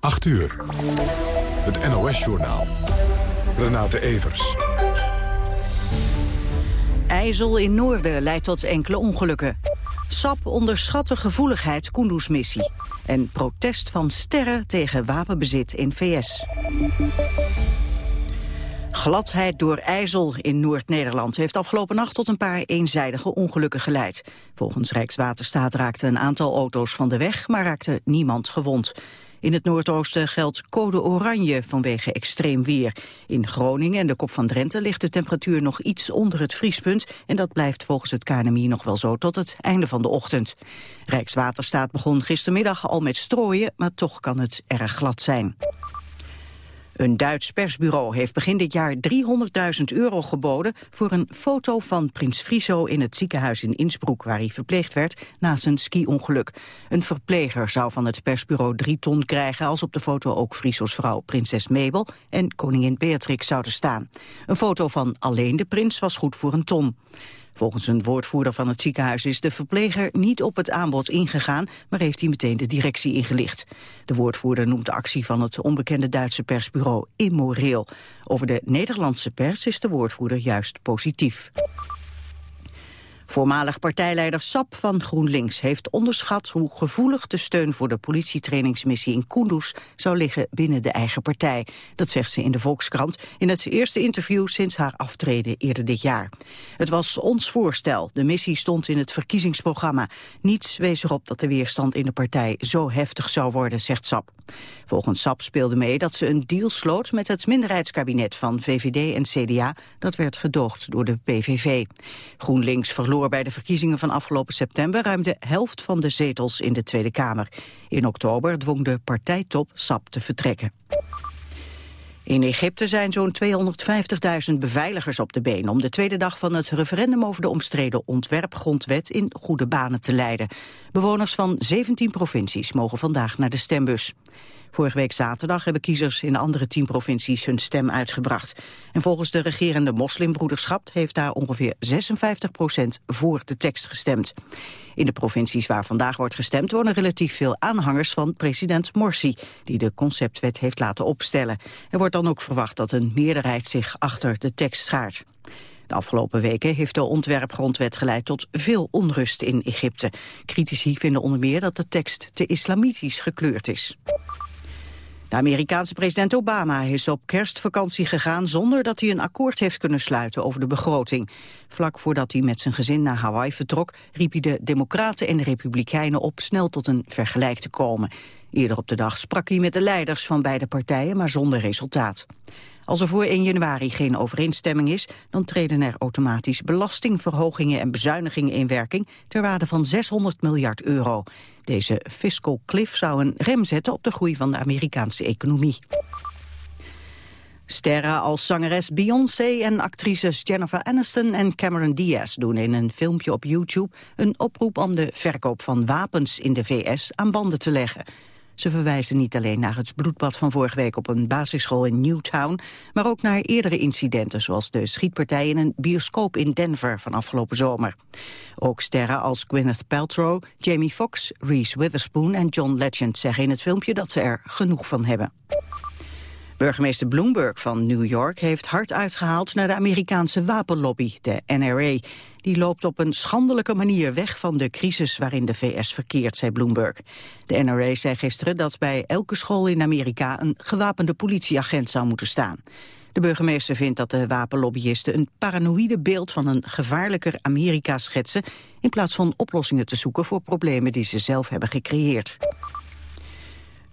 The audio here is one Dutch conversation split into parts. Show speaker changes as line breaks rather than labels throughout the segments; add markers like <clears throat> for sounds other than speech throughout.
8 uur. Het NOS-journaal. Renate Evers.
IJssel in Noorden leidt tot enkele ongelukken. SAP onderschat de gevoeligheid Kunduz-missie. En protest van sterren tegen wapenbezit in VS. Gladheid door IJssel in Noord-Nederland heeft afgelopen nacht tot een paar eenzijdige ongelukken geleid. Volgens Rijkswaterstaat raakten een aantal auto's van de weg, maar raakte niemand gewond. In het Noordoosten geldt code oranje vanwege extreem weer. In Groningen en de Kop van Drenthe ligt de temperatuur nog iets onder het vriespunt... en dat blijft volgens het KNMI nog wel zo tot het einde van de ochtend. Rijkswaterstaat begon gistermiddag al met strooien, maar toch kan het erg glad zijn. Een Duits persbureau heeft begin dit jaar 300.000 euro geboden voor een foto van prins Friso in het ziekenhuis in Innsbruck waar hij verpleegd werd na zijn ski-ongeluk. Een verpleger zou van het persbureau drie ton krijgen als op de foto ook Friso's vrouw prinses Mabel en koningin Beatrix zouden staan. Een foto van alleen de prins was goed voor een ton. Volgens een woordvoerder van het ziekenhuis is de verpleger niet op het aanbod ingegaan, maar heeft hij meteen de directie ingelicht. De woordvoerder noemt de actie van het onbekende Duitse persbureau immoreel. Over de Nederlandse pers is de woordvoerder juist positief. Voormalig partijleider Sap van GroenLinks heeft onderschat hoe gevoelig de steun voor de politietrainingsmissie in Kunduz zou liggen binnen de eigen partij. Dat zegt ze in de Volkskrant in het eerste interview sinds haar aftreden eerder dit jaar. Het was ons voorstel. De missie stond in het verkiezingsprogramma. Niets wees erop dat de weerstand in de partij zo heftig zou worden, zegt Sap. Volgens Sap speelde mee dat ze een deal sloot met het minderheidskabinet van VVD en CDA. Dat werd gedoogd door de PVV. GroenLinks verloor bij de verkiezingen van afgelopen september ruim de helft van de zetels in de Tweede Kamer. In oktober dwong de partijtop Sap te vertrekken. In Egypte zijn zo'n 250.000 beveiligers op de been... om de tweede dag van het referendum over de omstreden ontwerpgrondwet in goede banen te leiden. Bewoners van 17 provincies mogen vandaag naar de stembus. Vorige week zaterdag hebben kiezers in de andere tien provincies hun stem uitgebracht. En volgens de regerende moslimbroederschap heeft daar ongeveer 56 procent voor de tekst gestemd. In de provincies waar vandaag wordt gestemd wonen relatief veel aanhangers van president Morsi, die de conceptwet heeft laten opstellen. Er wordt dan ook verwacht dat een meerderheid zich achter de tekst schaart. De afgelopen weken heeft de ontwerpgrondwet geleid tot veel onrust in Egypte. Critici vinden onder meer dat de tekst te islamitisch gekleurd is. De Amerikaanse president Obama is op kerstvakantie gegaan zonder dat hij een akkoord heeft kunnen sluiten over de begroting. Vlak voordat hij met zijn gezin naar Hawaii vertrok, riep hij de Democraten en de Republikeinen op snel tot een vergelijk te komen. Eerder op de dag sprak hij met de leiders van beide partijen, maar zonder resultaat. Als er voor 1 januari geen overeenstemming is, dan treden er automatisch belastingverhogingen en bezuinigingen in werking ter waarde van 600 miljard euro. Deze fiscal cliff zou een rem zetten op de groei van de Amerikaanse economie. Sterren als zangeres Beyoncé en actrices Jennifer Aniston en Cameron Diaz doen in een filmpje op YouTube een oproep om de verkoop van wapens in de VS aan banden te leggen. Ze verwijzen niet alleen naar het bloedbad van vorige week op een basisschool in Newtown, maar ook naar eerdere incidenten zoals de schietpartij in een bioscoop in Denver van afgelopen zomer. Ook sterren als Gwyneth Paltrow, Jamie Foxx, Reese Witherspoon en John Legend zeggen in het filmpje dat ze er genoeg van hebben. Burgemeester Bloomberg van New York heeft hard uitgehaald naar de Amerikaanse wapenlobby, de NRA. Die loopt op een schandelijke manier weg van de crisis waarin de VS verkeert, zei Bloomberg. De NRA zei gisteren dat bij elke school in Amerika een gewapende politieagent zou moeten staan. De burgemeester vindt dat de wapenlobbyisten een paranoïde beeld van een gevaarlijker Amerika schetsen in plaats van oplossingen te zoeken voor problemen die ze zelf hebben gecreëerd.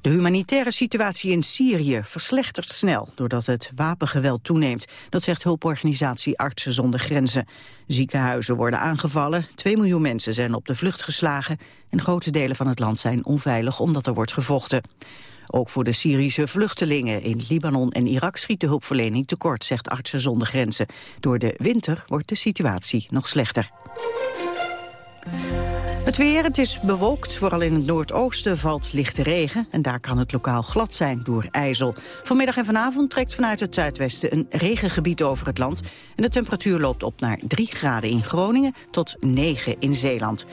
De humanitaire situatie in Syrië verslechtert snel doordat het wapengeweld toeneemt. Dat zegt hulporganisatie Artsen zonder Grenzen. Ziekenhuizen worden aangevallen, 2 miljoen mensen zijn op de vlucht geslagen... en grote delen van het land zijn onveilig omdat er wordt gevochten. Ook voor de Syrische vluchtelingen in Libanon en Irak schiet de hulpverlening tekort, zegt Artsen zonder Grenzen. Door de winter wordt de situatie nog slechter. Het weer, het is bewolkt. Vooral in het noordoosten valt lichte regen. En daar kan het lokaal glad zijn door ijzel. Vanmiddag en vanavond trekt vanuit het zuidwesten een regengebied over het land. En de temperatuur loopt op naar 3 graden in Groningen tot 9 in Zeeland.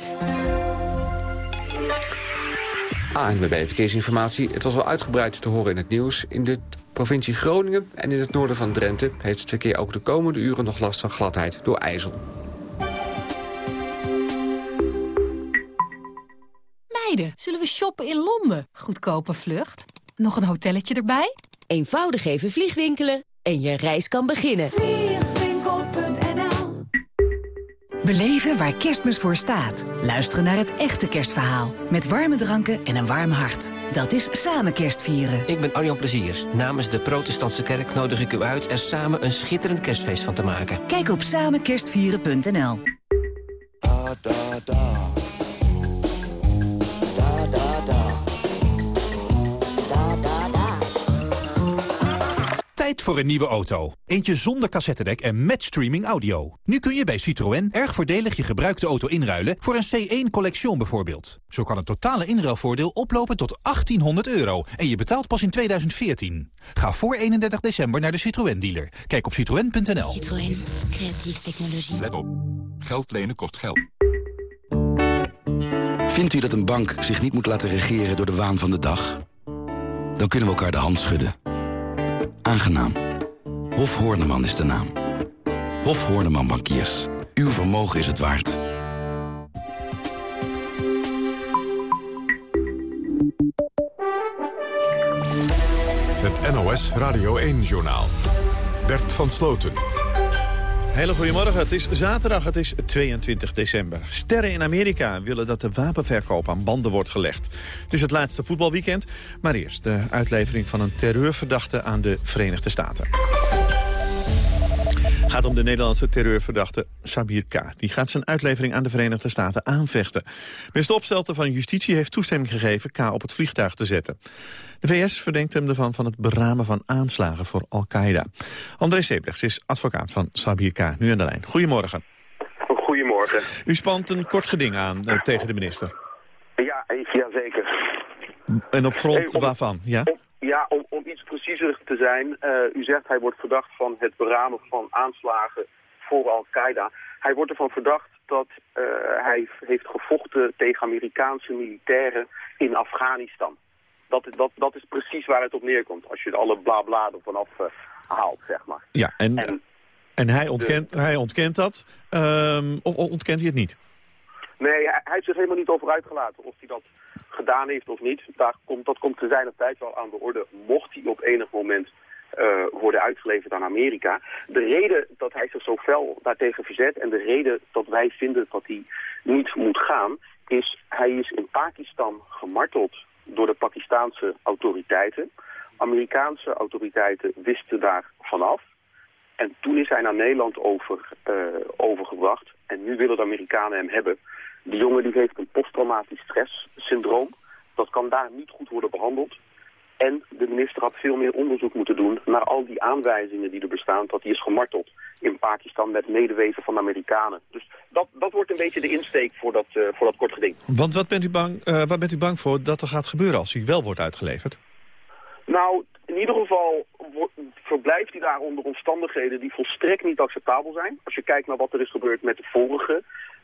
ANWB Verkeersinformatie. Het was wel uitgebreid te horen in het nieuws. In de provincie Groningen en in het noorden van Drenthe... heeft het verkeer ook de komende uren nog last van gladheid door ijzel.
Zullen we shoppen in Londen? Goedkope vlucht. Nog een hotelletje erbij?
Eenvoudig even vliegwinkelen en je reis kan beginnen.
Beleven waar kerstmis voor staat. Luisteren naar het echte kerstverhaal. Met warme dranken en een warm hart. Dat is samen kerstvieren.
Ik ben Arjan Plezier. Namens de protestantse kerk nodig ik u uit... er samen een schitterend kerstfeest van te maken.
Kijk op samenkerstvieren.nl
Tijd voor een nieuwe auto. Eentje zonder cassettedek en met streaming audio. Nu kun je bij Citroën erg voordelig je gebruikte auto inruilen... voor een C1 Collection bijvoorbeeld. Zo kan het totale inruilvoordeel oplopen tot 1800 euro... en je betaalt pas in 2014. Ga voor 31 december naar de Citroën-dealer. Kijk op citroën.nl.
Citroën. Creatieve technologie.
Let op. Geld lenen kost geld.
Vindt u dat een bank zich niet moet laten regeren door de waan van de dag? Dan kunnen we elkaar de hand schudden. Aangenaam. Hof Horneman is de naam. Hof Horneman Bankiers. Uw vermogen is het waard.
Het NOS Radio 1-journaal. Bert van Sloten.
Hele goedemorgen, het is zaterdag, het is 22 december. Sterren in Amerika willen dat de wapenverkoop aan banden wordt gelegd. Het is het laatste voetbalweekend, maar eerst de uitlevering van een terreurverdachte aan de Verenigde Staten. Gaat om de Nederlandse terreurverdachte Sabir K. Die gaat zijn uitlevering aan de Verenigde Staten aanvechten. Minister Opstelten van Justitie heeft toestemming gegeven K op het vliegtuig te zetten. De VS verdenkt hem ervan van het beramen van aanslagen voor Al-Qaeda. André Sebrechts is advocaat van Sabir K. Nu aan de lijn. Goedemorgen.
Goedemorgen.
U spant een kort geding aan uh, tegen de minister.
Ja, ja zeker.
En op grond hey, om, waarvan? Ja,
om, ja om, om, iets preciezer te zijn. Uh, u zegt hij wordt verdacht van het beramen van aanslagen voor Al-Qaeda. Hij wordt ervan verdacht dat uh, hij heeft gevochten tegen Amerikaanse militairen in Afghanistan dat, dat, dat is precies waar het op neerkomt. Als je alle bla bla er vanaf uh, haalt, zeg maar.
Ja, en, en, en hij, ontkent, de, hij ontkent dat, um, of ontkent hij het niet?
Nee, hij, heeft zich helemaal niet over uitgelaten of hij dat gedaan heeft of niet. Daar komt, dat komt te zijn tijd wel aan de orde, mocht hij op enig moment uh, worden uitgeleverd aan Amerika. De reden dat hij zich zo fel daartegen verzet en de reden dat wij vinden dat hij niet moet gaan, is hij is in Pakistan gemarteld door de Pakistaanse autoriteiten. Amerikaanse autoriteiten wisten daar vanaf. En toen is hij naar Nederland over, uh, overgebracht. En nu willen de Amerikanen hem hebben. Die jongen die heeft een posttraumatisch stresssyndroom. Dat kan daar niet goed worden behandeld. En de minister had veel meer onderzoek moeten doen naar al die aanwijzingen die er bestaan... dat hij is gemarteld in Pakistan met medewezen van de Amerikanen. Dus dat, dat wordt een beetje de insteek voor dat, uh, voor dat kort geding.
Want wat bent, u bang, uh, wat bent u bang voor dat er gaat gebeuren als hij wel wordt uitgeleverd?
Nou, in ieder geval verblijft hij daar onder omstandigheden die volstrekt niet acceptabel zijn. Als je kijkt naar wat er is gebeurd met de vorige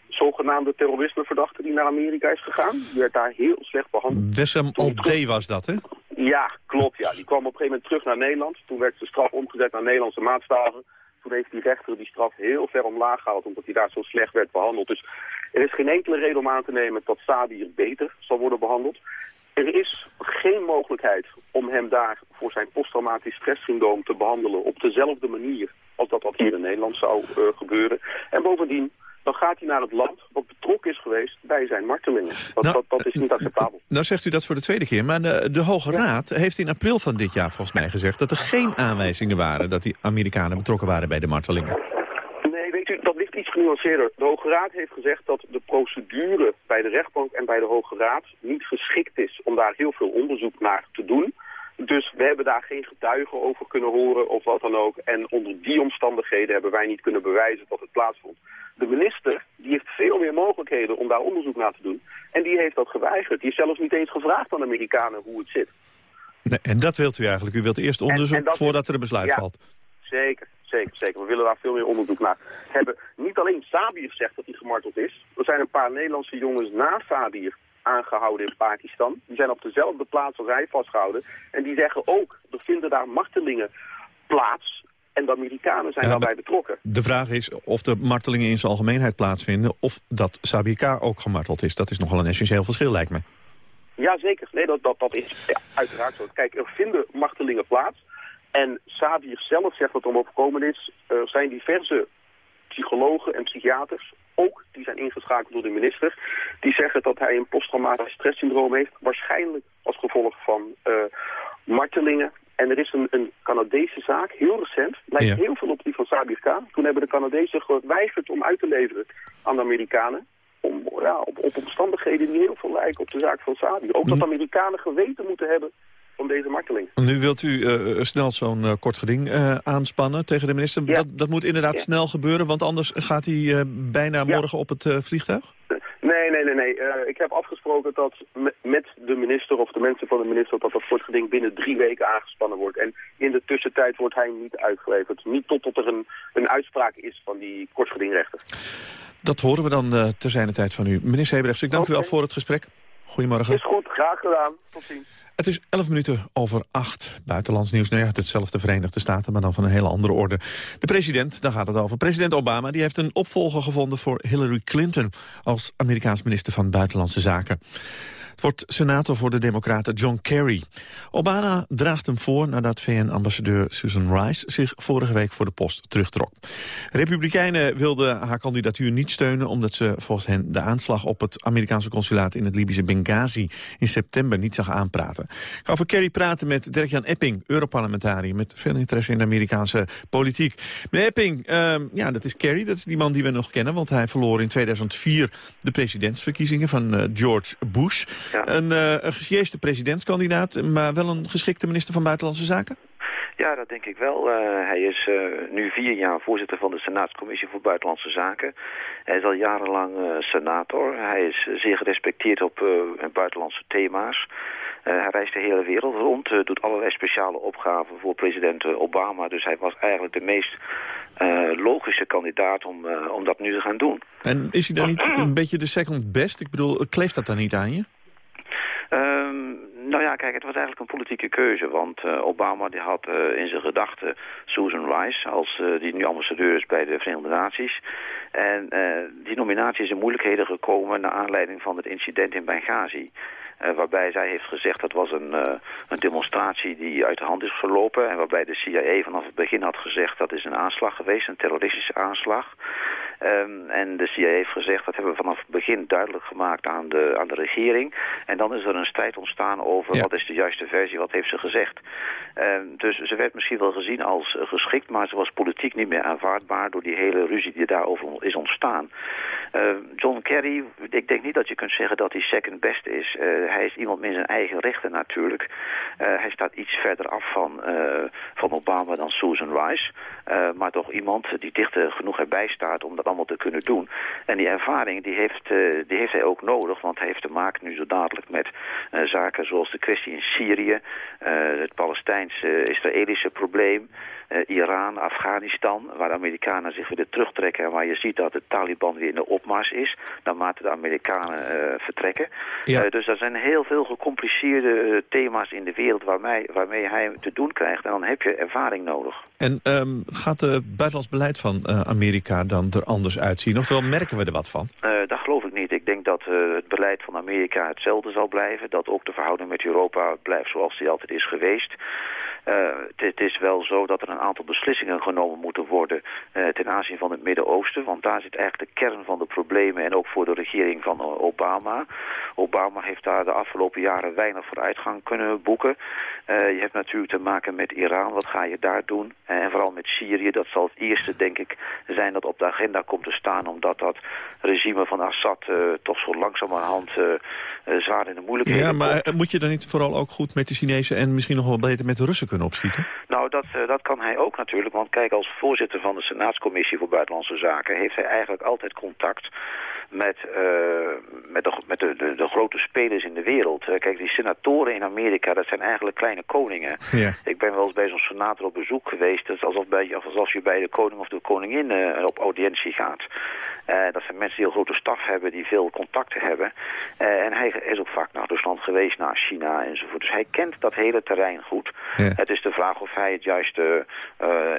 zogenaamde terrorismeverdachte die naar Amerika is gegaan. Die werd daar heel slecht behandeld.
Wessem Alde was dat, hè?
Ja, klopt. Ja. Die kwam op een gegeven moment terug naar Nederland. Toen werd de straf omgezet naar Nederlandse maatstaven. Toen heeft die rechter die straf heel ver omlaag gehaald, omdat hij daar zo slecht werd behandeld. Dus er is geen enkele reden om aan te nemen dat Sabir beter zal worden behandeld. Er is geen mogelijkheid om hem daar voor zijn posttraumatisch stresssyndroom te behandelen op dezelfde manier als dat wat hier in Nederland zou uh, gebeuren. En bovendien, dan gaat hij naar het land wat betrokken is geweest bij zijn martelingen. Dat, nou, dat, dat is niet acceptabel.
Nou zegt u dat voor de tweede keer, maar de, de Hoge Raad heeft in april van dit jaar volgens mij gezegd... dat er geen aanwijzingen waren dat die Amerikanen betrokken waren bij de martelingen.
Nee, weet u, dat ligt iets genuanceerder. De Hoge Raad heeft gezegd dat de procedure bij de rechtbank en bij de Hoge Raad niet geschikt is om daar heel veel onderzoek naar te doen... Dus we hebben daar geen getuigen over kunnen horen of wat dan ook. En onder die omstandigheden hebben wij niet kunnen bewijzen dat het plaatsvond. De minister die heeft veel meer mogelijkheden om daar onderzoek naar te doen. En die heeft dat geweigerd. Die heeft zelfs niet eens gevraagd aan de Amerikanen hoe het zit.
Nee, en dat wilt u eigenlijk? U wilt eerst onderzoek en, en voordat er een besluit
ja,
valt?
Zeker, zeker, zeker. We willen daar veel meer onderzoek naar hebben. Niet alleen Sabir zegt dat hij gemarteld is. Er zijn een paar Nederlandse jongens na Sabir aangehouden in Pakistan. Die zijn op dezelfde plaats als hij vastgehouden. En die zeggen ook, er vinden daar martelingen plaats. En de Amerikanen zijn
Ja,
daarbij betrokken.
De vraag is of de martelingen in zijn algemeenheid plaatsvinden... of dat Sabir K. ook gemarteld is. Dat is nogal een essentieel verschil, lijkt me.
Ja, zeker. Nee, dat, dat, dat is ja, uiteraard zo. Kijk, er vinden martelingen plaats. En Sabir zelf zegt dat er overkomen is. Er zijn diverse psychologen en psychiaters, ook die zijn ingeschakeld door de minister, die zeggen dat hij een posttraumatisch stresssyndroom heeft. Waarschijnlijk als gevolg van eh, martelingen. En er is een, een Canadese zaak, heel recent, lijkt
Ja.
heel veel op die van Sabir K. Toen hebben de Canadezen geweigerd om uit te leveren aan de Amerikanen. Om, ja, op, op omstandigheden die heel veel lijken op de zaak van Sabir. Ook dat de Amerikanen geweten moeten hebben van deze marteling.
Nu wilt u eh, snel zo'n eh, kort geding eh, aanspannen tegen de minister. Dat, dat moet inderdaad snel gebeuren, want anders gaat hij bijna morgen op het vliegtuig?
Nee, nee, nee, nee. Eh, ik heb afgesproken dat me- met de minister of de mensen van de minister... dat dat kort geding binnen drie weken aangespannen wordt. En in de tussentijd wordt hij niet uitgeleverd. Niet totdat er een, een uitspraak is van die kortgedingrechter.
Dat horen we dan uh, ter zijne tijd van u. Meneer Sebrechts, ik dank u wel voor het gesprek. Goedemorgen.
Is goed, graag gedaan. Tot ziens.
Het is 11 minuten over 8. Buitenlands nieuws, nou ja, hetzelfde Verenigde Staten, maar dan van een hele andere orde. De president, daar gaat het over. President Obama die heeft een opvolger gevonden voor Hillary Clinton... als Amerikaans minister van Buitenlandse Zaken. Wordt senator voor de democraten John Kerry. Obama draagt hem voor nadat VN-ambassadeur Susan Rice... zich vorige week voor de post terugtrok. Republikeinen wilden haar kandidatuur niet steunen... omdat ze volgens hen de aanslag op het Amerikaanse consulaat... in het Libische Benghazi in september niet zag aanpraten. Ik ga over Kerry praten met Dirk-Jan Epping, Europarlementariër... met veel interesse in de Amerikaanse politiek. Meneer Epping, ehm, ja, dat is Kerry, dat is die man die we nog kennen... want hij verloor in 2004 de presidentsverkiezingen van eh, George Bush... Een, uh, een gesjeeste presidentskandidaat, maar wel een geschikte minister van Buitenlandse Zaken?
Ja, dat denk ik wel. Uh, hij is uh, nu vier jaar voorzitter van de Senaatscommissie voor Buitenlandse Zaken. Hij is al jarenlang uh, senator. Hij is zeer gerespecteerd op buitenlandse thema's. hij reist de hele wereld rond, doet allerlei speciale opgaven voor president Obama. Dus hij was eigenlijk de meest logische kandidaat om, om dat nu te gaan doen.
En is hij dan niet <clears throat> een beetje de second best? Ik bedoel, kleeft dat dan niet aan je?
Um, nou ja, kijk, het was eigenlijk een politieke keuze. Want uh, Obama die had uh, in zijn gedachten Susan Rice, als uh, die nu ambassadeur is bij de Verenigde Naties. En die nominatie is in moeilijkheden gekomen naar aanleiding van het incident in Benghazi. Uh, waarbij zij heeft gezegd dat was een, uh, een demonstratie die uit de hand is verlopen. En waarbij de CIA vanaf het begin had gezegd dat is een aanslag geweest, een terroristische aanslag. Um, en de CIA heeft gezegd, dat hebben we vanaf het begin duidelijk gemaakt aan de, aan de regering. En dan is er een strijd ontstaan over ja. wat is de juiste versie, wat heeft ze gezegd. Um, dus ze werd misschien wel gezien als uh, geschikt, maar ze was politiek niet meer aanvaardbaar door die hele ruzie die daarover is ontstaan. Uh, John Kerry, ik denk niet dat je kunt zeggen dat hij second best is. Uh, hij is iemand met zijn eigen rechten natuurlijk. Uh, hij staat iets verder af van, van Obama dan Susan Rice. maar toch iemand die dichter genoeg erbij staat om dat allemaal te kunnen doen. En die ervaring die heeft, die heeft hij ook nodig, want hij heeft te maken nu zo dadelijk met zaken zoals de kwestie in Syrië, het Palestijns-Israëlische probleem. Iran, Afghanistan, waar de Amerikanen zich weer terugtrekken... en waar je ziet dat de Taliban weer in de opmars is... naarmate de Amerikanen uh, vertrekken. Ja. Uh, dus er zijn heel veel gecompliceerde thema's in de wereld... Waarmee, waarmee hij te doen krijgt en dan heb je ervaring nodig.
En um, gaat het buitenlands beleid van Amerika dan er anders uitzien? Oftewel, merken we er wat van?
dat geloof ik niet. Ik denk dat het beleid van Amerika hetzelfde zal blijven. Dat ook de verhouding met Europa blijft zoals die altijd is geweest. Uh, het is wel zo dat er een aantal beslissingen genomen moeten worden uh, ten aanzien van het Midden-Oosten. Want daar zit eigenlijk de kern van de problemen en ook voor de regering van Obama. Obama heeft daar de afgelopen jaren weinig vooruitgang kunnen boeken. Uh, je hebt natuurlijk te maken met Iran, wat ga je daar doen? En vooral met Syrië, dat zal het eerste denk ik zijn dat op de agenda komt te staan. Omdat dat regime van Assad toch zo langzamerhand zwaar in de moeilijkheden
Ja, maar
komt.
moet je dan niet vooral ook goed met de Chinezen en misschien nog wel beter met de Russen kunnen opschieten?
Nou, dat, dat kan hij ook natuurlijk. Want kijk, als voorzitter van de Senaatscommissie voor Buitenlandse Zaken... heeft hij eigenlijk altijd contact gebracht met, met, de, met de, de, de, grote spelers in de wereld. kijk, die senatoren in Amerika, dat zijn eigenlijk kleine koningen. <laughs>
Ja.
Ik ben wel eens bij zo'n senator op bezoek geweest. Het is alsof, bij, alsof je bij de koning of de koningin op audiëntie gaat. dat zijn mensen die een grote staf hebben, die veel contacten hebben. en hij is ook vaak naar Rusland geweest, naar China enzovoort. Dus hij kent dat hele terrein goed.
Ja.
Het is de vraag of hij het juiste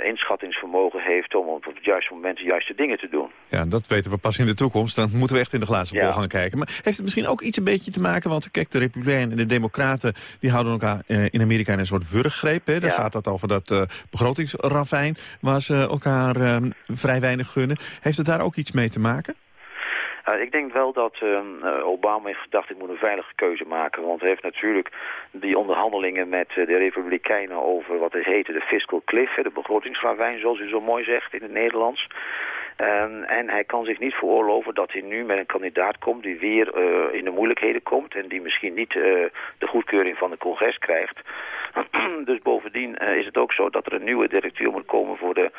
inschattingsvermogen heeft om op het juiste moment de juiste dingen te doen.
Ja, dat weten we pas in de toekomst. Dan moeten we echt in de glazen bol gaan kijken. Maar heeft het misschien ook iets een beetje te maken... want kijk, de Republikeinen en de Democraten... die houden elkaar eh, in Amerika in een soort wurggreep. Hè? Daar
Ja.
gaat het over dat uh, begrotingsravijn... waar ze elkaar uh, vrij weinig gunnen. Heeft het daar ook iets mee te maken?
Uh, ik denk wel dat uh, Obama heeft gedacht, ik moet een veilige keuze maken. Want hij heeft natuurlijk die onderhandelingen met uh, de Republikeinen over wat is heette de fiscal cliff, de begrotingsravijn, zoals u zo mooi zegt in het Nederlands. Um, en hij kan zich niet veroorloven dat hij nu met een kandidaat komt die weer uh, in de moeilijkheden komt en die misschien niet uh, de goedkeuring van het congres krijgt. <clears throat> dus bovendien uh, is het ook zo dat er een nieuwe directeur moet komen voor de,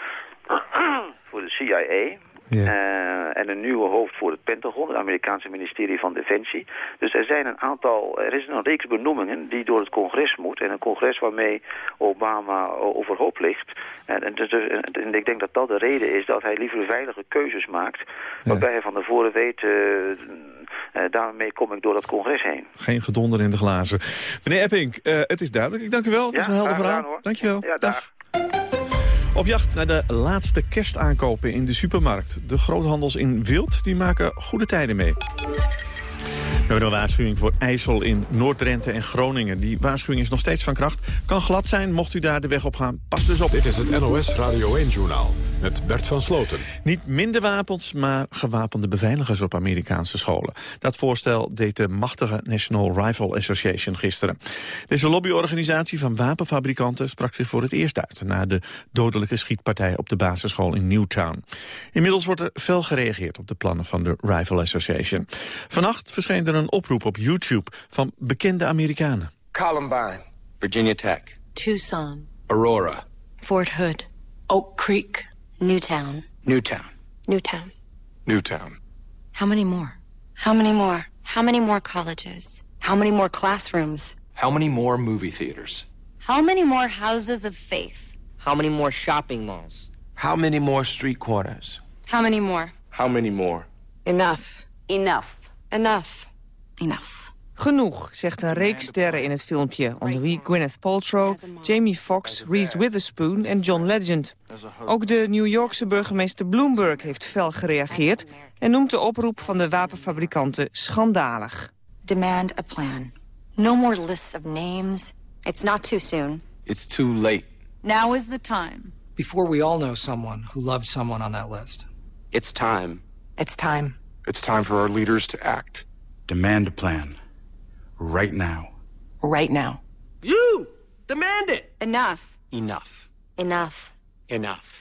<clears throat> voor de CIA. Uh, en een nieuwe hoofd voor het Pentagon, het Amerikaanse ministerie van Defensie. Dus er zijn een aantal, er is een reeks benoemingen die door het congres moet. En een congres waarmee Obama overhoop ligt. En, en, dus, en, ik denk dat dat de reden is dat hij liever veilige keuzes maakt. Waarbij hij van tevoren weet, uh, uh, daarmee kom ik door dat congres heen.
Geen gedonder in de glazen. Meneer Epping, het is duidelijk. Ik dank u wel. Het
ja,
is een helder verhaal. Dank je wel.
Ja, dag.
Op jacht naar de laatste kerstaankopen in de supermarkt. De groothandels in Wild die maken goede tijden mee. We hebben een waarschuwing voor IJssel in Noord-Drenthe en Groningen. Die waarschuwing is nog steeds van kracht. Kan glad zijn, mocht u daar de weg op gaan. Pas dus op.
Dit is het NOS Radio 1-journaal met Bert van Sloten.
Niet minder wapens, maar gewapende beveiligers op Amerikaanse scholen. Dat voorstel deed de machtige National Rifle Association gisteren. Deze lobbyorganisatie van wapenfabrikanten sprak zich voor het eerst uit... na de dodelijke schietpartij op de basisschool in Newtown. Inmiddels wordt er fel gereageerd op de plannen van de Rifle Association. Vannacht verscheen er een oproep op YouTube van bekende Amerikanen.
Columbine. Virginia Tech.
Tucson.
Aurora.
Fort Hood. Oak Creek. Newtown.
Newtown.
Newtown.
Newtown.
How many more? How many more? How many more colleges? How many more classrooms?
How many more movie theaters?
How many more houses of faith?
How many more shopping malls?
How many more street corners?
How many more?
How many more?
Enough.
Enough.
Enough.
Enough.
Genoeg, zegt een reeks sterren in het filmpje... onder wie Gwyneth Paltrow, Jamie Foxx, Reese Witherspoon en John Legend. Ook de New Yorkse burgemeester Bloomberg heeft fel gereageerd... en noemt de oproep van de wapenfabrikanten schandalig.
Demand a plan. No more lists of names. It's not too soon.
It's too late.
Now is the time.
Before we all know someone who loved someone on that list.
It's time.
It's time.
It's time for our leaders to act.
Demand a plan. Right now.
Right now.
You! Demand it!
Enough.
Enough.
Enough.
Enough.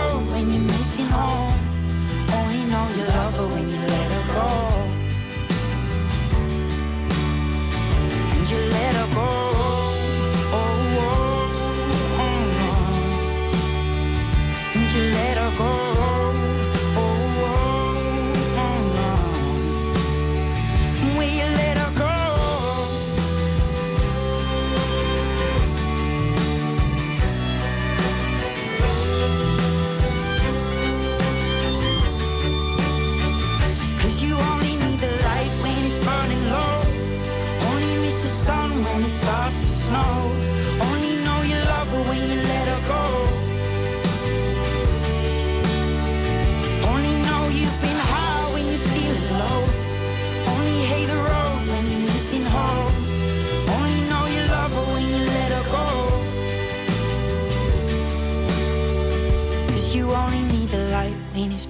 her when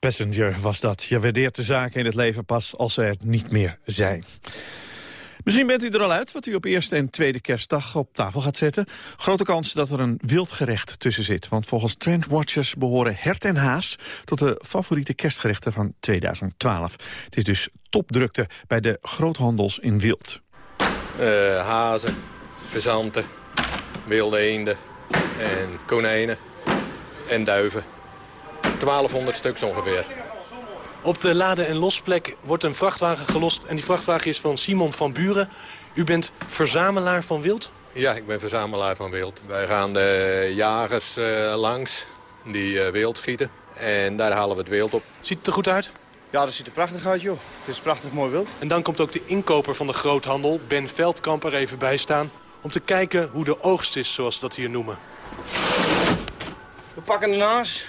Passenger was dat. Je waardeert de zaken in het leven pas als ze er niet meer zijn. Misschien bent u er al uit wat u op eerste en tweede kerstdag op tafel gaat zetten. Grote kans dat er een wild gerecht tussen zit. Want volgens trendwatchers behoren hert en haas... tot de favoriete kerstgerechten van 2012. Het is dus topdrukte bij de groothandels in wild.
Eh, hazen, verzanten, wilde eenden en konijnen en duiven. 1200 stuks ongeveer.
Op de laden- en losplek wordt een vrachtwagen gelost. En die vrachtwagen is van Simon van Buren. U bent verzamelaar van wild?
Ja, ik ben verzamelaar van wild. Wij gaan de jagers eh, langs die eh, wild schieten. En daar halen we het wild op.
Ziet het er goed uit?
Ja, dat ziet er prachtig uit, joh. Het is prachtig mooi wild.
En dan komt ook de inkoper van de groothandel, Ben Veldkamp, er even bij staan... om te kijken hoe de oogst is, zoals ze dat hier noemen.
We pakken een haas.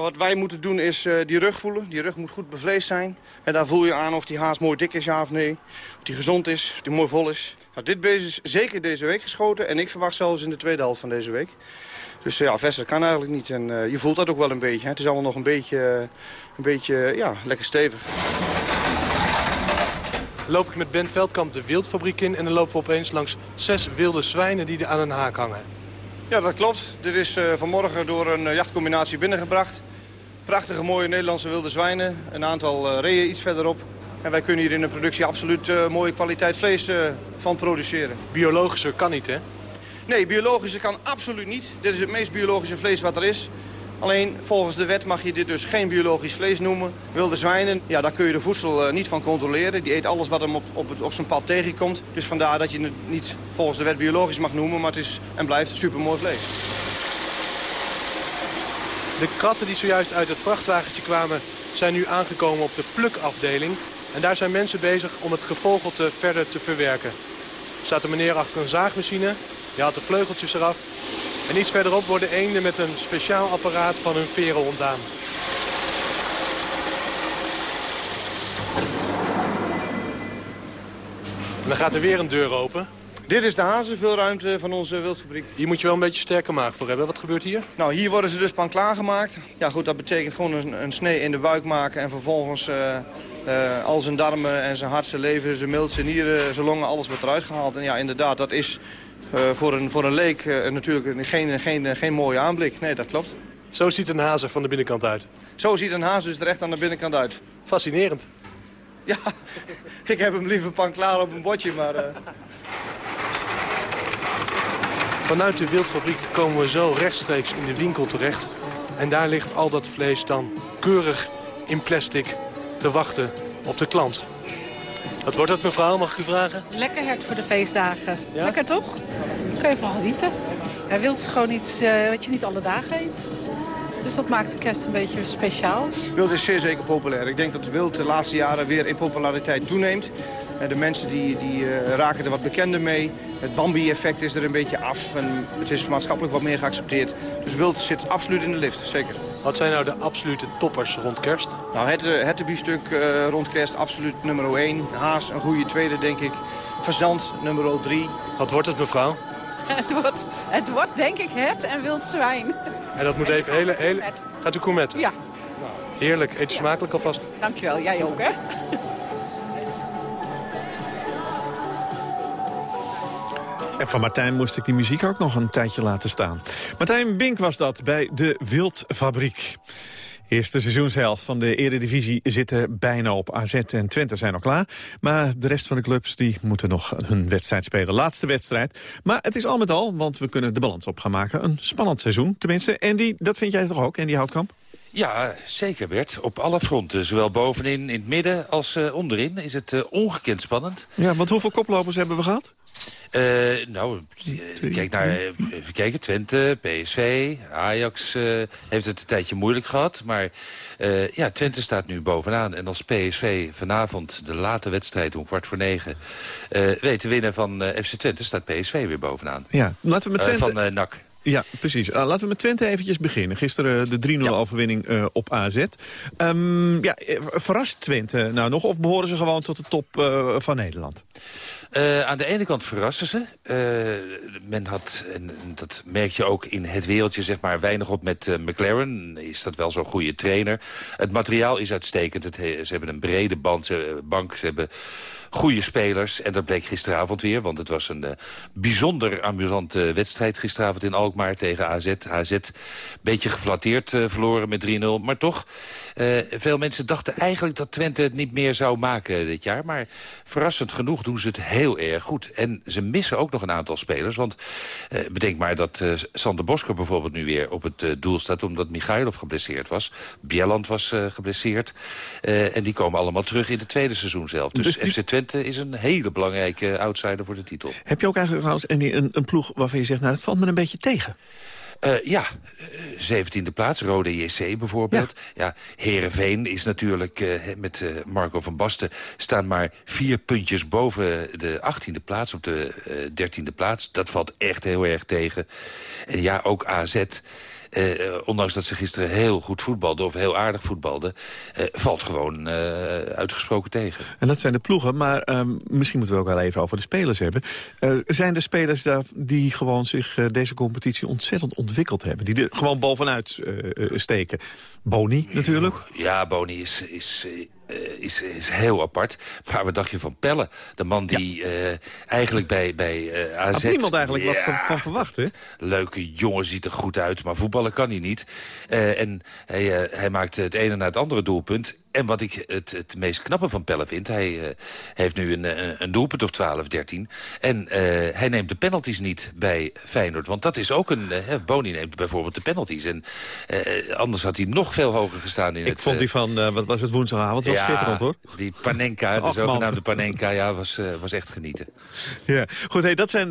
Wat wij moeten doen is eh, die rug voelen. Die rug moet goed bevleesd zijn. En daar voel je aan of die haas mooi dik is, ja of nee. Of die gezond is, of die mooi vol is. Nou, dit beest is zeker deze week geschoten. En ik verwacht zelfs in de tweede helft van deze week. Dus ja, verser kan eigenlijk niet. En eh, je voelt dat ook wel een beetje. Hè. Het is allemaal nog een beetje, eh, een beetje ja, lekker stevig.
Loop ik met Ben Veldkamp de wildfabriek in... en dan lopen we opeens langs zes wilde zwijnen die er aan een haak hangen.
Ja, dat klopt. Dit is eh, vanmorgen door een eh, jachtcombinatie binnengebracht. Prachtige mooie Nederlandse wilde zwijnen. Een aantal uh, reeën iets verderop. En wij kunnen hier in de productie absoluut mooie kwaliteit vlees van produceren.
Biologischer kan niet, hè?
Nee, biologischer kan absoluut niet. Dit is het meest biologische vlees wat er is. Alleen volgens de wet mag je dit dus geen biologisch vlees noemen. Wilde zwijnen, ja, daar kun je de voedsel uh, niet van controleren. Die eet alles wat hem op, op, op zijn pad tegenkomt. Dus vandaar dat je het niet volgens de wet biologisch mag noemen. Maar het is en blijft supermooi vlees.
De kratten die zojuist uit het vrachtwagentje kwamen... zijn nu aangekomen op de plukafdeling. En daar zijn mensen bezig om het gevogelte verder te verwerken. Er staat een meneer achter een zaagmachine. Die haalt de vleugeltjes eraf. En iets verderop worden eenden met een speciaal apparaat van hun veren ontdaan. En dan gaat er weer een deur open.
Dit is de hazenveelruimte van onze wildfabriek.
Hier moet je wel een beetje sterke maag voor hebben. Wat gebeurt hier?
Nou, hier worden ze dus pan klaargemaakt. Ja goed, dat betekent gewoon een, een snee in de buik maken en vervolgens uh, uh, al zijn darmen en zijn hart, zijn lever, zijn mild, zijn nieren, zijn longen, alles wordt eruit gehaald. En ja, inderdaad, dat is voor, een, voor een leek natuurlijk geen, geen, geen mooie aanblik. Nee, dat klopt.
Zo ziet een hazen van de binnenkant uit?
Zo ziet een haas dus er echt aan de binnenkant uit.
Fascinerend.
Ja, <laughs> ik heb hem liever pan klaar op een bordje, maar...
Vanuit de wildfabriek komen we zo rechtstreeks in de winkel terecht. En daar ligt al dat vlees dan keurig in plastic te wachten op de klant. Wat wordt het, mevrouw? Mag ik u vragen?
Lekker hert voor de feestdagen. Lekker toch? Kun je van genieten. Hij wild is gewoon iets uh, wat je niet alle dagen eet. Dus dat maakt de kerst een beetje speciaal.
Wild is zeer zeker populair. Ik denk dat wild de laatste jaren weer in populariteit toeneemt. De mensen die, die uh, raken er wat bekender mee. Het Bambi-effect is er een beetje af. En het is maatschappelijk wat meer geaccepteerd. Dus wild zit absoluut in de lift, zeker.
Wat zijn nou de absolute toppers rond kerst?
Nou, het, het biefstuk uh, rond kerst absoluut nummer 1. Haas een goede tweede, denk ik. Verzand nummer 3.
Wat wordt het, mevrouw? <laughs>
Het wordt, het wordt denk ik het en wild zwijn.
En dat moet even hele... hele... Gaat u koemetten?
Ja.
Heerlijk. Eet je smakelijk alvast?
Dankjewel. Jij ook, hè?
En van Martijn moest ik die muziek ook nog een tijdje laten staan. Martijn Bink was dat bij de Wildfabriek. Eerste seizoenshelft van de Eredivisie zit er bijna op. AZ en Twente zijn al klaar. Maar de rest van de clubs die moeten nog hun wedstrijd spelen. Laatste wedstrijd. Maar het is al met al, want we kunnen de balans op gaan maken. Een spannend seizoen, tenminste. En die, dat vind jij toch ook, en die Houtkamp?
Ja, zeker Bert. Op alle fronten. Zowel bovenin, in het midden als uh, onderin is het uh, ongekend spannend.
Ja, want hoeveel koplopers hebben we gehad?
Uh, nou, kijk naar, even kijken, Twente, PSV, Ajax uh, heeft het een tijdje moeilijk gehad. Maar uh, ja, Twente staat nu bovenaan. En als PSV vanavond de late wedstrijd om kwart voor negen weet te winnen van FC Twente, staat PSV weer bovenaan.
Ja, laten we met Twente...
van NAC.
Ja, precies. Uh, laten we met Twente eventjes beginnen. Gisteren de 3-0 overwinning uh, op AZ. Um, ja, verrast Twente nou nog of behoren ze gewoon tot de top uh, van Nederland?
Aan de ene kant verrassen ze. Men had, en dat merk je ook in het wereldje, zeg maar, weinig op met McLaren. Is dat wel zo'n goede trainer. Het materiaal is uitstekend. Het, ze hebben een brede band, ze, bank, ze hebben goede spelers. En dat bleek gisteravond weer, want het was een uh, bijzonder amusante wedstrijd gisteravond in Alkmaar tegen AZ. AZ beetje geflatteerd uh, verloren met 3-0, maar toch... Uh, veel mensen dachten eigenlijk dat Twente het niet meer zou maken dit jaar. Maar verrassend genoeg doen ze het heel erg goed. En ze missen ook nog een aantal spelers. Want uh, bedenk maar dat uh, Sander Bosker bijvoorbeeld nu weer op het doel staat... omdat Michailov geblesseerd was. Bjelland was geblesseerd. en die komen allemaal terug in het tweede seizoen zelf. Dus, dus FC Twente is een hele belangrijke outsider voor de titel.
Heb je ook eigenlijk trouwens een, een ploeg waarvan je zegt... nou, het valt me een beetje tegen?
Uh, ja, zeventiende uh, plaats, Rode JC bijvoorbeeld. Ja, ja Heerenveen is natuurlijk uh, met Marco van Basten... staan maar vier puntjes boven de achttiende plaats op de dertiende plaats. Dat valt echt heel erg tegen. En ja, ook AZ... Uh, ondanks dat ze gisteren heel goed voetbalden, of heel aardig voetbalden... Uh, valt gewoon uh, uitgesproken tegen.
En dat zijn de ploegen, maar um, misschien moeten we ook wel even over de spelers hebben. zijn er spelers daar die gewoon zich deze competitie ontzettend ontwikkeld hebben? Die er gewoon bovenuit steken? Boni natuurlijk?
Ja, Boni is, is uh, is, is heel apart. Maar wat dacht je van Pelle? De man die ja. uh, eigenlijk bij, bij uh, AZ... Had
niemand eigenlijk ja, wat van, van verwacht, hè?
Leuke jongen, ziet er goed uit, maar voetballen kan hij niet. en hij, hij maakt het ene na het andere doelpunt. En wat ik het, het meest knappe van Pelle vind... hij uh, heeft nu een, een, een, doelpunt of 12, 13. En uh, hij neemt de penalties niet bij Feyenoord. Want dat is ook een... Uh, Boni neemt bijvoorbeeld de penalties. En anders had hij nog veel hoger gestaan in
ik
het...
Ik vond die van, wat was het, woensdagavond? Was
ja,
schitterend, hoor.
die Panenka, de <laughs> zogenaamde Panenka, ja, was, was echt genieten.
Ja, goed, hey, dat, zijn,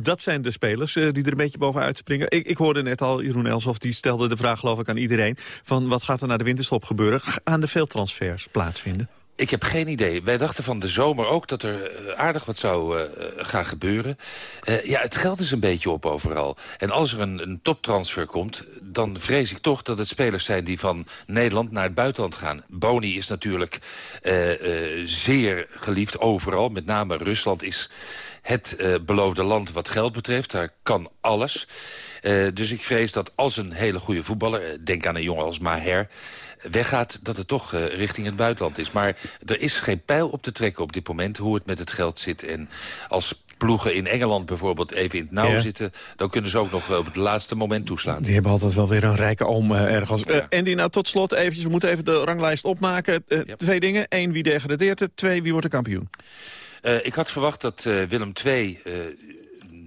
dat zijn de spelers die er een beetje bovenuit springen. Ik, ik hoorde net al, Jeroen Elsof, die stelde de vraag geloof ik aan iedereen... van wat gaat er na de winterstop gebeuren? Aan de veeltrans transfers plaatsvinden?
Ik heb geen idee. Wij dachten van de zomer ook dat er eh, aardig wat zou uh, gaan gebeuren. Uh, ja, het geld is een beetje op overal. En als er een, een toptransfer komt, dan vrees ik toch dat het spelers zijn... die van Nederland naar het buitenland gaan. Boni is natuurlijk zeer geliefd overal. Met name Rusland is het beloofde land wat geld betreft. Daar kan alles. dus ik vrees dat als een hele goede voetballer... denk aan een jongen als Maher weggaat, dat het toch uh, richting het buitenland is. Maar er is geen pijl op te trekken op dit moment hoe het met het geld zit. En als ploegen in Engeland bijvoorbeeld even in het nauw zitten... dan kunnen ze ook nog wel op het laatste moment toeslaan.
Die hebben altijd wel weer een rijke oom uh, ergens. Ja. Uh, Andy, nou tot slot eventjes, we moeten even de ranglijst opmaken. Ja. Twee dingen. Eén, wie degradeert het? Twee, wie wordt de kampioen?
ik had verwacht dat Willem II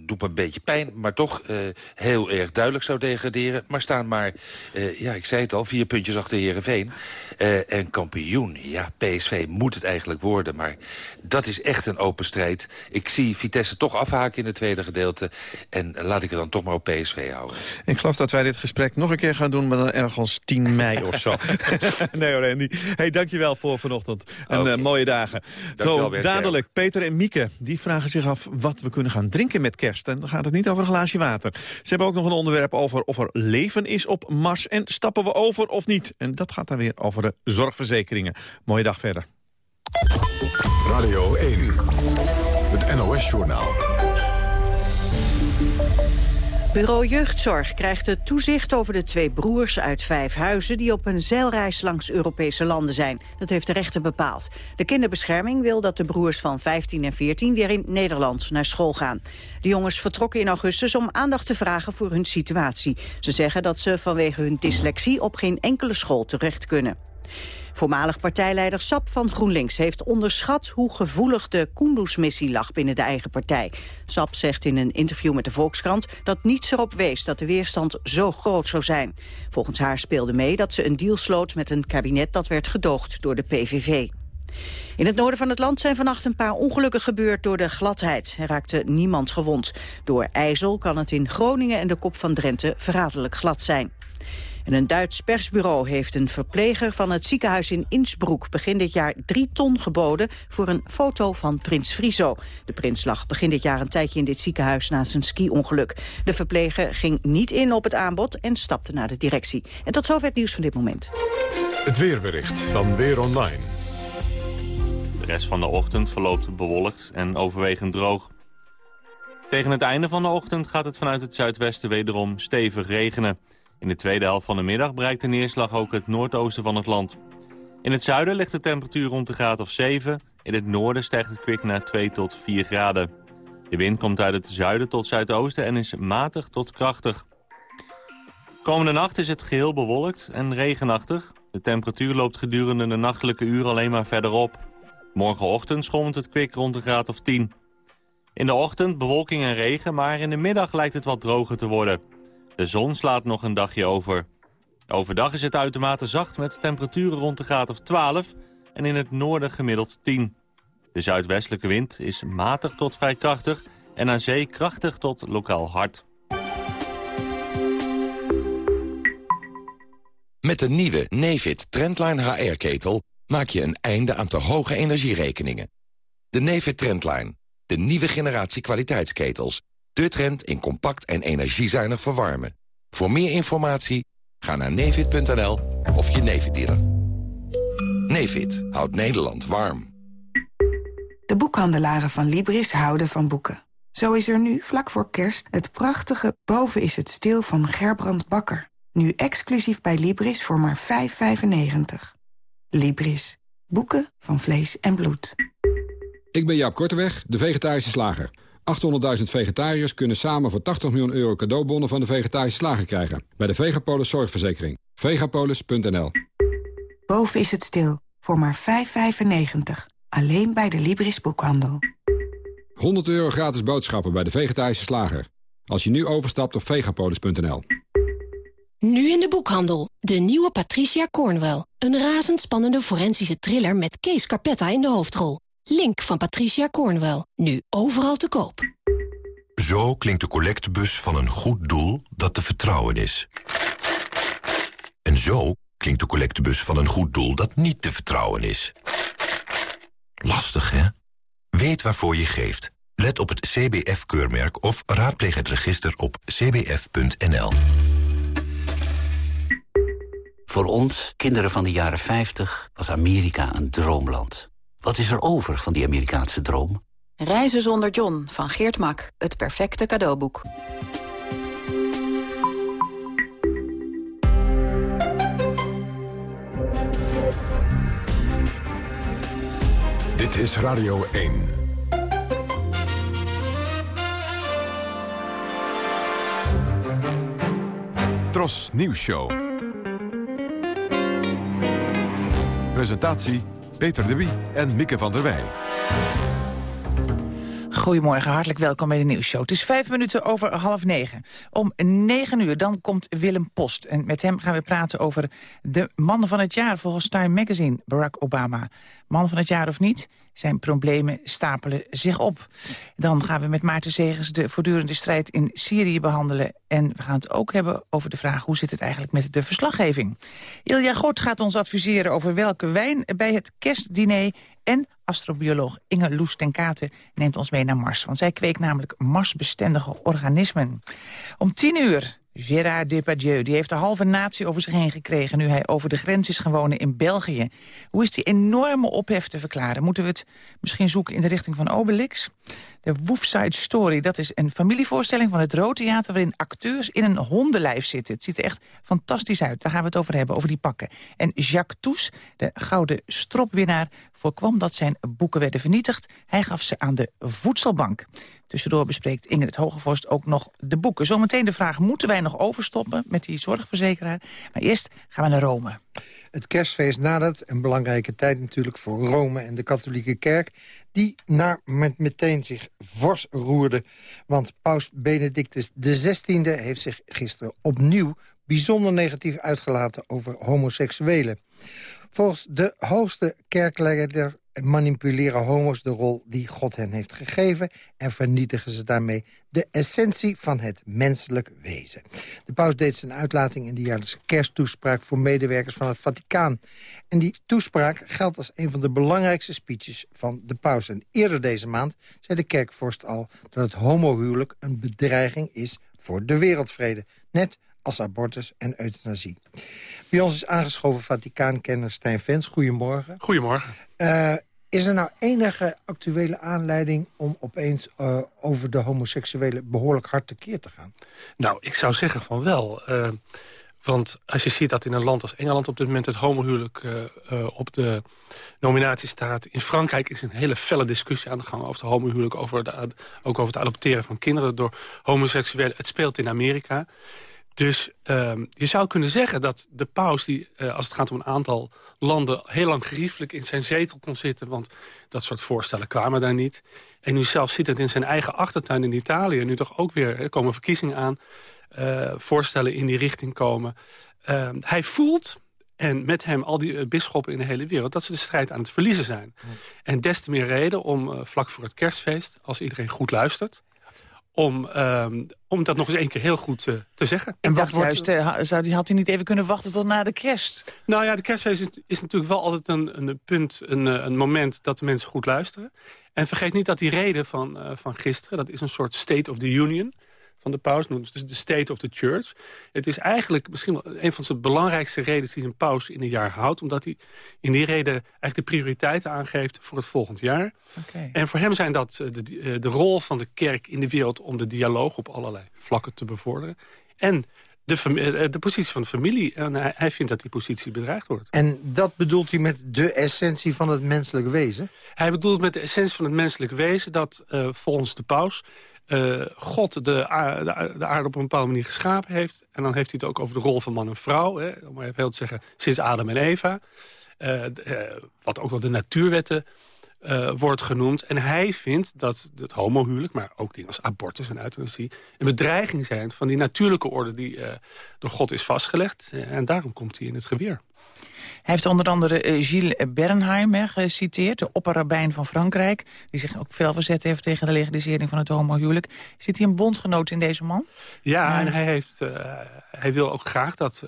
doet me een beetje pijn, maar toch uh, heel erg duidelijk zou degraderen. Maar staan maar, uh, ja, ik zei het al, vier puntjes achter Heerenveen. Uh, en kampioen, ja, PSV moet het eigenlijk worden. Maar dat is echt een open strijd. Ik zie Vitesse toch afhaken in het tweede gedeelte. En laat ik het dan toch maar op PSV houden.
Ik geloof dat wij dit gesprek nog een keer gaan doen... maar dan ergens 10 <laughs> mei of zo. <laughs> nee hoor, Andy. Hey, dankjewel voor vanochtend. En okay. mooie dagen. Dankjewel, zo, dadelijk, Peter en Mieke, die vragen zich af... wat we kunnen gaan drinken met kerst. En dan gaat het niet over een glaasje water. Ze hebben ook nog een onderwerp over of er leven is op Mars. En stappen we over of niet? En dat gaat dan weer over de zorgverzekeringen. Mooie dag verder.
Radio 1, het NOS-journaal.
Bureau Jeugdzorg krijgt het toezicht over de twee broers uit vijf huizen... die op een zeilreis langs Europese landen zijn. Dat heeft de rechter bepaald. De kinderbescherming wil dat de broers van 15 en 14 weer in Nederland naar school gaan. De jongens vertrokken in augustus om aandacht te vragen voor hun situatie. Ze zeggen dat ze vanwege hun dyslexie op geen enkele school terecht kunnen. Voormalig partijleider Sap van GroenLinks heeft onderschat hoe gevoelig de Kunduz-missie lag binnen de eigen partij. Sap zegt in een interview met de Volkskrant dat niets erop wees dat de weerstand zo groot zou zijn. Volgens haar speelde mee dat ze een deal sloot met een kabinet dat werd gedoogd door de PVV. In het noorden van het land zijn vannacht een paar ongelukken gebeurd door de gladheid. Er raakte niemand gewond. Door ijzel kan het in Groningen en de kop van Drenthe verraderlijk glad zijn. En een Duits persbureau heeft een verpleger van het ziekenhuis in Innsbruck begin dit jaar drie ton geboden voor een foto van prins Friso. De prins lag begin dit jaar een tijdje in dit ziekenhuis na zijn ski-ongeluk. De verpleger ging niet in op het aanbod en stapte naar de directie. En tot zover het nieuws van dit moment.
Het weerbericht van Weer Online.
De rest van de ochtend verloopt bewolkt en overwegend droog. Tegen het einde van de ochtend gaat het vanuit het zuidwesten wederom stevig regenen. In de tweede helft van de middag bereikt de neerslag ook het noordoosten van het land. In het zuiden ligt de temperatuur rond de graad of 7. In het noorden stijgt het kwik naar 2 tot 4 graden. De wind komt uit het zuiden tot zuidoosten en is matig tot krachtig. Komende nacht is het geheel bewolkt en regenachtig. De temperatuur loopt gedurende de nachtelijke uren alleen maar verder op. Morgenochtend schommelt het kwik rond de graad of 10. In de ochtend bewolking en regen, maar in de middag lijkt het wat droger te worden. De zon slaat nog een dagje over. Overdag is het uitermate zacht met temperaturen rond de graad of 12 en in het noorden gemiddeld 10. De zuidwestelijke wind is matig tot vrij krachtig en aan zee krachtig tot lokaal hard.
Met de nieuwe Nefit Trendline HR-ketel maak je een einde aan te hoge energierekeningen. De Nefit Trendline, de nieuwe generatie kwaliteitsketels de trend in compact en energiezuinig verwarmen. Voor meer informatie ga naar nevid.nl of je Nevid dealer. Nevid houdt Nederland warm.
De boekhandelaren van Libris houden van boeken. Zo is er nu, vlak voor kerst, het prachtige Boven is het stil van Gerbrand Bakker. Nu exclusief bij Libris voor maar 5,95. Libris. Boeken van vlees en bloed.
Ik ben Jaap Korteweg, de vegetarische slager. 800.000 vegetariërs kunnen samen voor 80 miljoen euro cadeaubonnen van de vegetarische slager krijgen. Bij de Vegapolis Zorgverzekering. Vegapolis.nl
Boven is het stil. Voor maar 5,95. Alleen bij de Libris Boekhandel.
100 euro gratis boodschappen bij de vegetarische slager. Als je nu overstapt op vegapolis.nl.
Nu in de boekhandel. De nieuwe Patricia Cornwell. Een razendspannende forensische thriller met Kees Carpetta in de hoofdrol. Link van Patricia Cornwell. Nu overal te koop.
Zo klinkt de collectebus van een goed doel dat te vertrouwen is. En zo klinkt de collectebus van een goed doel dat niet te vertrouwen is. Lastig, hè? Weet waarvoor je geeft. Let op het CBF-keurmerk of raadpleeg het register op cbf.nl.
Voor ons, kinderen van de jaren 50, was Amerika een droomland. Wat is er over van die Amerikaanse droom?
Reizen zonder John van Geert Mak. Het perfecte cadeauboek.
Dit is Radio 1. Tros Nieuws Show. Presentatie Peter de Wie en Mieke van der Wij.
Goedemorgen, hartelijk welkom bij de nieuwsshow. Het is vijf minuten over half negen. Om negen uur dan komt Willem Post. En met hem gaan we praten over de man van het jaar volgens Time Magazine, Barack Obama. Man van het jaar of niet, zijn problemen stapelen zich op. Dan gaan we met Maarten Zegers de voortdurende strijd in Syrië behandelen. En we gaan het ook hebben over de vraag hoe zit het eigenlijk met de verslaggeving. Ilja God gaat ons adviseren over welke wijn bij het kerstdiner... en astrobioloog Inge Loes ten Kate neemt ons mee naar Mars. Want zij kweekt namelijk marsbestendige organismen. Om tien uur Gérard Depardieu die heeft de halve natie over zich heen gekregen... nu hij over de grens is gewonnen in België. Hoe is die enorme ophef te verklaren? Moeten we het misschien zoeken in de richting van Obelix? De Woofside Story, dat is een familievoorstelling van het Rood Theater... waarin acteurs in een hondenlijf zitten. Het ziet er echt fantastisch uit. Daar gaan we het over hebben, over die pakken. En Jacques Toes, de gouden stropwinnaar... voorkwam dat zijn boeken werden vernietigd. Hij gaf ze aan de voedselbank. Tussendoor bespreekt Ingrid Hogevorst ook nog de boeken. Zometeen de vraag, moeten wij nog overstoppen met die zorgverzekeraar? Maar eerst gaan we naar Rome.
Het kerstfeest nadert, een belangrijke tijd natuurlijk voor Rome en de katholieke kerk... die naar met meteen zich fors roerde. Want paus Benedictus XVI heeft zich gisteren opnieuw bijzonder negatief uitgelaten over homoseksuelen. Volgens de hoogste kerkleider manipuleren homo's de rol die God hen heeft gegeven... en vernietigen ze daarmee de essentie van het menselijk wezen. De paus deed zijn uitlating in de jaarlijkse kersttoespraak... voor medewerkers van het Vaticaan. En die toespraak geldt als een van de belangrijkste speeches van de paus. En eerder deze maand zei de kerkvorst al... dat het homohuwelijk een bedreiging is voor de wereldvrede. Net als abortus en euthanasie. Bij ons is aangeschoven Vaticaankenner Stijn Vens. Goedemorgen.
Goedemorgen.
Uh, is er nou enige actuele aanleiding om opeens uh, over de homoseksuelen behoorlijk hard tekeer te gaan?
Nou, ik zou zeggen van wel. Uh, want als je ziet dat in een land als Engeland op dit moment het homohuwelijk op de nominatie staat. In Frankrijk is een hele felle discussie aan de gang over het homohuwelijk. Over de, ook over het adopteren van kinderen door homoseksuelen. Het speelt in Amerika. Dus um, je zou kunnen zeggen dat de paus, die, uh, als het gaat om een aantal landen... heel lang geriefelijk in zijn zetel kon zitten... want dat soort voorstellen kwamen daar niet. En nu zelfs zit het in zijn eigen achtertuin in Italië... nu toch ook weer, er komen verkiezingen aan... Uh, voorstellen in die richting komen. Uh, hij voelt, en met hem al die uh, bisschoppen in de hele wereld... dat ze de strijd aan het verliezen zijn. Ja. En des te meer reden om uh, vlak voor het kerstfeest... als iedereen goed luistert om, um, om dat nog eens één keer heel goed uh, te zeggen.
En wat juist, uh, zou, had u niet even kunnen wachten tot na de kerst?
Nou ja, de kerstfeest is, is natuurlijk wel altijd een, een punt, een, een moment dat de mensen goed luisteren. En vergeet niet dat die reden van, uh, van gisteren, dat is een soort State of the Union van de paus noemt. Dus de State of the Church. Het is eigenlijk misschien wel een van de belangrijkste redenen die een paus in een jaar houdt. Omdat hij in die reden eigenlijk de prioriteiten aangeeft voor het volgend jaar.
Okay.
En voor hem zijn dat de, de rol van de kerk in de wereld om de dialoog op allerlei vlakken te bevorderen. En de, de, positie van de familie. En hij, hij, vindt dat die positie bedreigd wordt.
En dat bedoelt hij met de essentie van het menselijk wezen?
Hij bedoelt met de essentie van het menselijk wezen... dat uh, volgens de paus uh, God de de aarde op een bepaalde manier geschapen heeft. En dan heeft hij het ook over de rol van man en vrouw. Hè, om even heel te zeggen, sinds Adam en Eva. Uh, uh, wat ook wel de natuurwetten wordt genoemd. En hij vindt dat het homohuwelijk, maar ook dingen als abortus en euthanasie... een bedreiging zijn van die natuurlijke orde die door God is vastgelegd. en daarom komt hij in het geweer.
Hij heeft onder andere Gilles Bernheim geciteerd, de opperrabijn van Frankrijk... die zich ook fel verzet heeft tegen de legalisering van het homohuwelijk. Zit hij een bondgenoot in deze man?
Ja, en hij, heeft, hij wil ook graag dat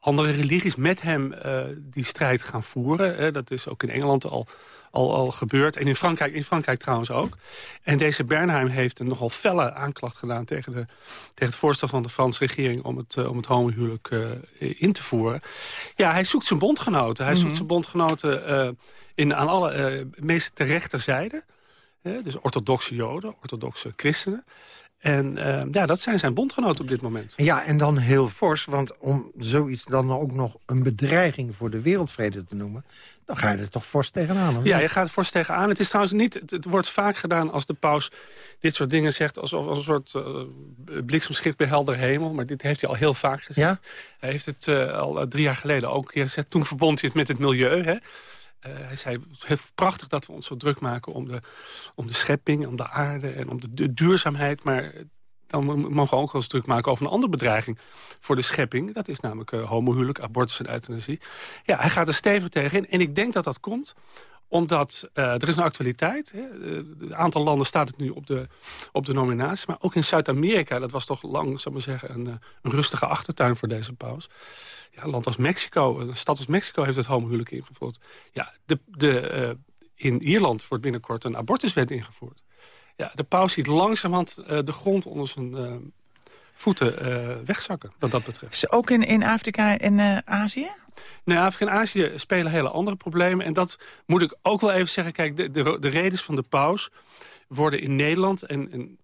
andere religies met hem die strijd gaan voeren. Hè. Dat is ook in Engeland al, al, al gebeurd. En in Frankrijk, in Frankrijk trouwens ook. En deze Bernheim heeft een nogal felle aanklacht gedaan... tegen, de, tegen het voorstel van de Franse regering... om het, om het homohuwelijk in te voeren. Ja, hij zoekt zijn bondgenoten. Hij zoekt mhm. zijn bondgenoten in, aan alle, meest ter rechterzijde dus orthodoxe joden, orthodoxe christenen. En uh, ja, dat zijn zijn bondgenoten op dit moment.
Ja, en dan heel fors, want om zoiets dan ook nog een bedreiging voor de wereldvrede te noemen... dan ga je er toch fors tegenaan,
Ja, je gaat er fors tegenaan. Het is trouwens niet, het, wordt vaak gedaan als de paus dit soort dingen zegt... alsof als een soort uh, bliksemschicht bij helder hemel. Maar dit heeft hij al heel vaak gezegd. Ja? Hij heeft het uh, al drie jaar geleden ook een keer gezegd. Toen verbond hij het met het milieu, hè. Uh, hij zei, het heel prachtig dat we ons zo druk maken om de, om de schepping, om de aarde en om de, duurzaamheid. Maar dan mogen we ook wel eens druk maken over een andere bedreiging voor de schepping. Dat is namelijk uh, homohuwelijk, abortus en euthanasie. Ja, hij gaat er stevig tegen in. En ik denk dat dat komt omdat uh, er is een actualiteit. Hè. Een aantal landen staat het nu op de, op de nominatie. Maar ook in Zuid-Amerika, dat was toch lang, zou maar zeggen, een, een rustige achtertuin voor deze paus ja, een land als Mexico, een stad als Mexico heeft het homohuwelijk ingevoerd. Ja, de, de, in Ierland wordt binnenkort een abortuswet ingevoerd. Ja, de paus ziet langzamerhand uh, de grond onder zijn uh, voeten wegzakken, wat dat betreft.
Ook in, in Afrika en Azië?
Nee, Afrika en Azië spelen hele andere problemen. En dat moet ik ook wel even zeggen. Kijk, de, de, de redens van de paus worden in Nederland en,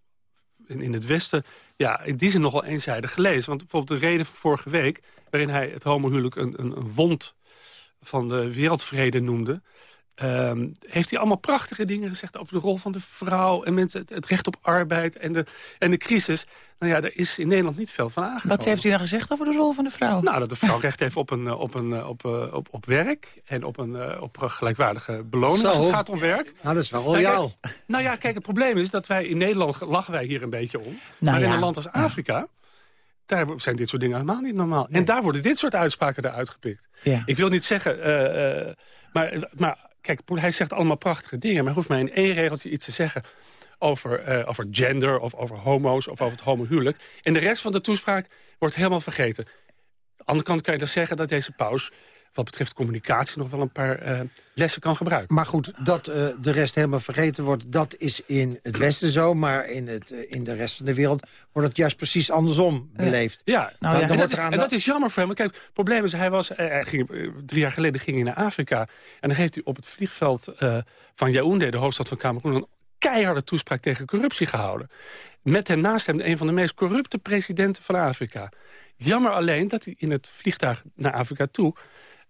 en in het Westen... ja, in die zin nogal eenzijdig gelezen. Want bijvoorbeeld de reden van vorige week waarin hij het homohuwelijk een, een, een wond van de wereldvrede noemde... Um, heeft hij allemaal prachtige dingen gezegd over de rol van de vrouw... en mensen, het, recht op arbeid en de, en de crisis. Nou ja, daar is in Nederland niet veel van aangekomen.
Wat heeft hij dan gezegd over de rol van de vrouw?
Nou, dat de vrouw recht heeft op, een, eh, op, een, eh, op, op, eh, op, op werk en op een, op een gelijkwaardige beloning als het gaat om werk.
Nou, dat is wel royaal.
Nou, nou, ja, kijk, het probleem is dat wij in Nederland lachen wij hier een beetje om. Nou, maar in een land als Afrika daar zijn dit soort dingen helemaal niet normaal. En daar worden dit soort uitspraken eruit gepikt. Ja. Ik wil niet zeggen... Uh, uh, maar, maar kijk, hij zegt allemaal prachtige dingen... maar hoeft mij in één regeltje iets te zeggen over, uh, over gender of over homo's of over het homohuwelijk. En de rest van de toespraak wordt helemaal vergeten. Aan de andere kant kan je dan zeggen dat deze paus wat betreft communicatie nog wel een paar uh, lessen kan gebruiken.
Maar goed, dat uh, de rest helemaal vergeten wordt, dat is in het Westen zo. Maar in, het, uh, in de rest van de wereld wordt het juist precies andersom beleefd.
Ja, nou, ja. En, dat is, en, dat is, jammer voor hem. Kijk, het probleem is, hij was, hij ging, drie jaar geleden ging hij naar Afrika. En dan heeft hij op het vliegveld van Yaoundé, de hoofdstad van Cameroen... een keiharde toespraak tegen corruptie gehouden. Met hem naast hem een van de meest corrupte presidenten van Afrika. Jammer alleen dat hij in het vliegtuig naar Afrika toe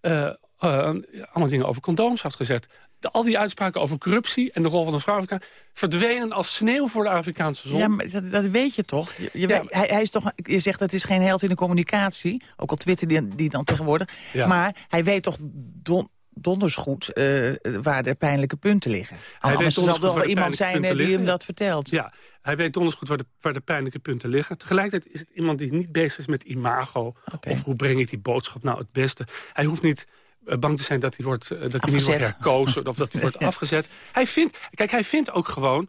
uh, allemaal dingen over condooms had gezet. De, al die uitspraken over corruptie en de rol van de vrouw verdwenen als sneeuw voor de Afrikaanse zon.
Ja, maar dat, dat weet je toch? Je, je, ja. hij, hij, is toch? je zegt dat het is geen held in de communicatie. Ook al twitter die, die dan tegenwoordig. Ja. Maar hij weet toch don, donders goed uh, waar de pijnlijke punten liggen. Hij Anders zal er wel iemand zijn die liggen. hem dat vertelt.
Ja, hij weet donders goed waar de, waar de pijnlijke punten liggen. Tegelijkertijd is het iemand die niet bezig is met imago. Okay. Of hoe breng ik die boodschap nou het beste. Hij hoeft niet uh, bang te zijn dat hij, wordt, dat hij niet wordt herkozen of dat hij wordt <laughs> afgezet. Hij vindt, kijk, hij vindt ook gewoon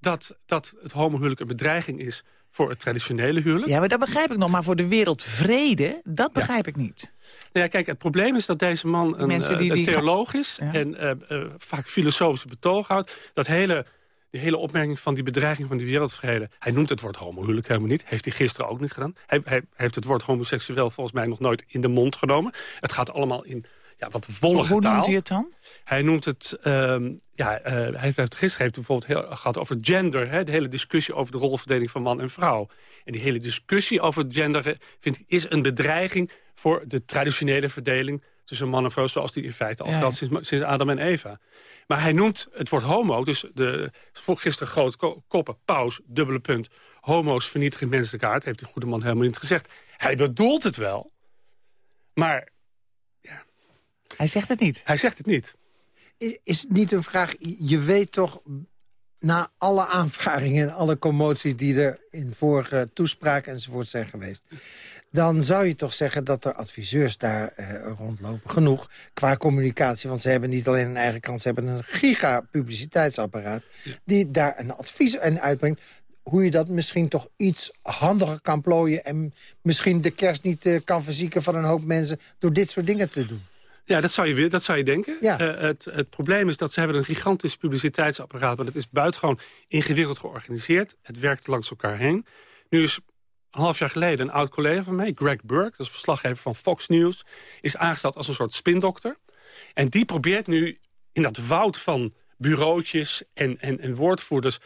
dat, dat het homohuwelijk een bedreiging is voor het traditionele huwelijk.
Ja, maar dat begrijp ik nog. Maar voor de wereldvrede, dat begrijp ja. ik niet.
Nou ja, kijk, het probleem is dat deze man een, die, die een theoloog is... Ja. en uh, uh, vaak filosofische betoog houdt. Dat hele, die hele opmerking van die bedreiging van die wereldvrede... hij noemt het woord homohuwelijk helemaal niet. Heeft hij gisteren ook niet gedaan. Hij, hij heeft het woord homoseksueel volgens mij nog nooit in de mond genomen. Het gaat allemaal in ja, wat wollige
Hoe
taal.
noemt hij het dan?
Hij noemt het... Um, ja, uh, hij heeft, gisteren heeft hij bijvoorbeeld heel, gehad over gender. Hè, de hele discussie over de rolverdeling van man en vrouw. En die hele discussie over gender vind ik, is een bedreiging... voor de traditionele verdeling tussen man en vrouw... zoals die in feite al geldt ja, sinds, sinds Adam en Eva. Maar hij noemt het woord homo, dus de, gisteren groot koppen, paus, dubbele punt... homo's vernietigen menselijke aard, heeft die goede man helemaal niet gezegd. Hij bedoelt het wel, maar
hij zegt het niet.
Hij zegt het niet.
Is, is het niet een vraag... Je weet toch, na alle aanvaringen en alle commoties... die er in vorige toespraken enzovoort zijn geweest... dan zou je toch zeggen dat er adviseurs daar uh, rondlopen. Genoeg qua communicatie, want ze hebben niet alleen een eigen kant... ze hebben een giga-publiciteitsapparaat... die daar een advies in uitbrengt hoe je dat misschien toch iets handiger kan plooien... en misschien de kerst niet uh, kan verzieken van een hoop mensen... door dit soort dingen te doen.
Ja, dat zou je, weer, dat zou je denken.
Ja.
Uh, het, het probleem is dat ze hebben een gigantisch publiciteitsapparaat... maar dat is buitengewoon ingewikkeld georganiseerd. Het werkt langs elkaar heen. Nu is een half jaar geleden een oud collega van mij, Greg Burke... dat is verslaggever van Fox News, is aangesteld als een soort spindokter. En die probeert nu in dat woud van bureautjes en, en, en woordvoerders...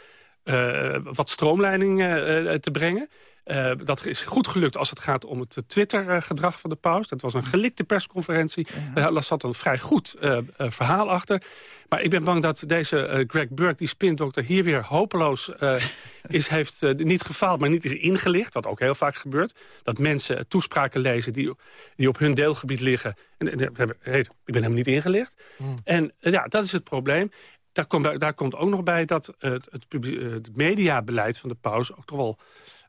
Uh, wat stroomleiding uh, te brengen. Uh, dat is goed gelukt als het gaat om het Twitter-gedrag van de paus. Dat was een gelikte persconferentie. Ja. Daar zat een vrij goed uh, uh, verhaal achter. Maar ik ben bang dat deze Greg Burke, die spindokter... hier weer hopeloos <laughs> is, heeft niet gefaald, maar niet is ingelicht. Wat ook heel vaak gebeurt. Dat mensen toespraken lezen die, die op hun deelgebied liggen. En, en hey, ik ben helemaal niet ingelicht. Mm. En ja, dat is het probleem. Daar komt, daar komt ook nog bij dat het, het, het mediabeleid van de paus... ook toch wel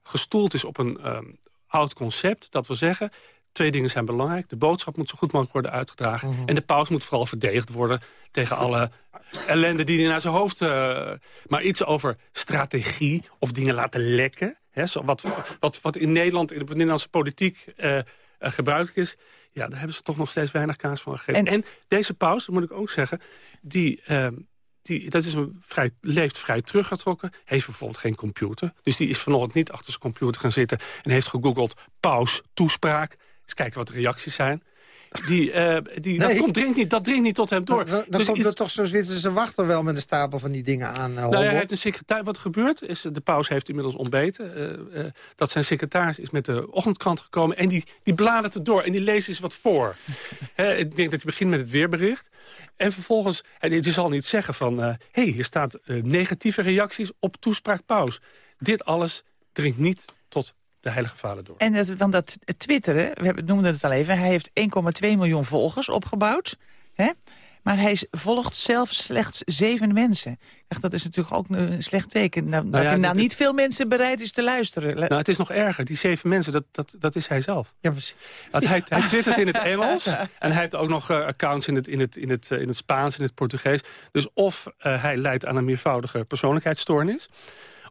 gestoeld is op een um, oud concept. Dat wil zeggen, twee dingen zijn belangrijk. De boodschap moet zo goed mogelijk worden uitgedragen. Mm -hmm. En de paus moet vooral verdedigd worden tegen alle ellende die hij naar zijn hoofd... Uh, maar iets over strategie of dingen laten lekken. Hè, zo wat, wat, wat in Nederland, in de Nederlandse politiek uh, uh, gebruikelijk is... ja, daar hebben ze toch nog steeds weinig kaas van gegeven. En, en deze paus, dat moet ik ook zeggen... die ehm, die, dat is vrij, leeft vrij teruggetrokken. Heeft bijvoorbeeld geen computer. Dus die is vanochtend niet achter zijn computer gaan zitten... en heeft gegoogeld paus, toespraak. Eens kijken wat de reacties zijn. Die, uh, die, nee. dat, komt, dringt niet, dat dringt niet tot hem door.
Dan, dan dus komt er is, toch zo'n Zwitserse wachter wel met een stapel van die dingen aan. Uh,
nou, hij heeft een secretaris. Wat gebeurt is, de paus heeft inmiddels ontbeten. Uh, dat zijn secretaris is met de ochtendkrant gekomen. En die, die bladert het door en die leest eens wat voor. <laughs> He, ik denk dat hij begint met het weerbericht. En vervolgens, hij zal niet zeggen van... hé, hey, hier staat negatieve reacties op toespraak paus. Dit alles dringt niet tot de heilige vader door.
En het, van dat twitteren, we noemden het al even... hij heeft 1,2 miljoen volgers opgebouwd. Hè? Maar hij volgt zelf slechts zeven mensen. Echt, dat is natuurlijk ook een slecht teken. Nou, nou dat ja, hij nou niet veel mensen bereid is te luisteren.
Nou, het is nog erger. Die zeven mensen, dat, dat, dat is hij zelf.
Ja, precies.
Want hij, hij twittert in het Engels. <laughs> En hij heeft ook nog uh, accounts in het, in, het, in, het, uh, in het Spaans, in het Portugees. Dus of uh, hij leidt aan een meervoudige persoonlijkheidsstoornis...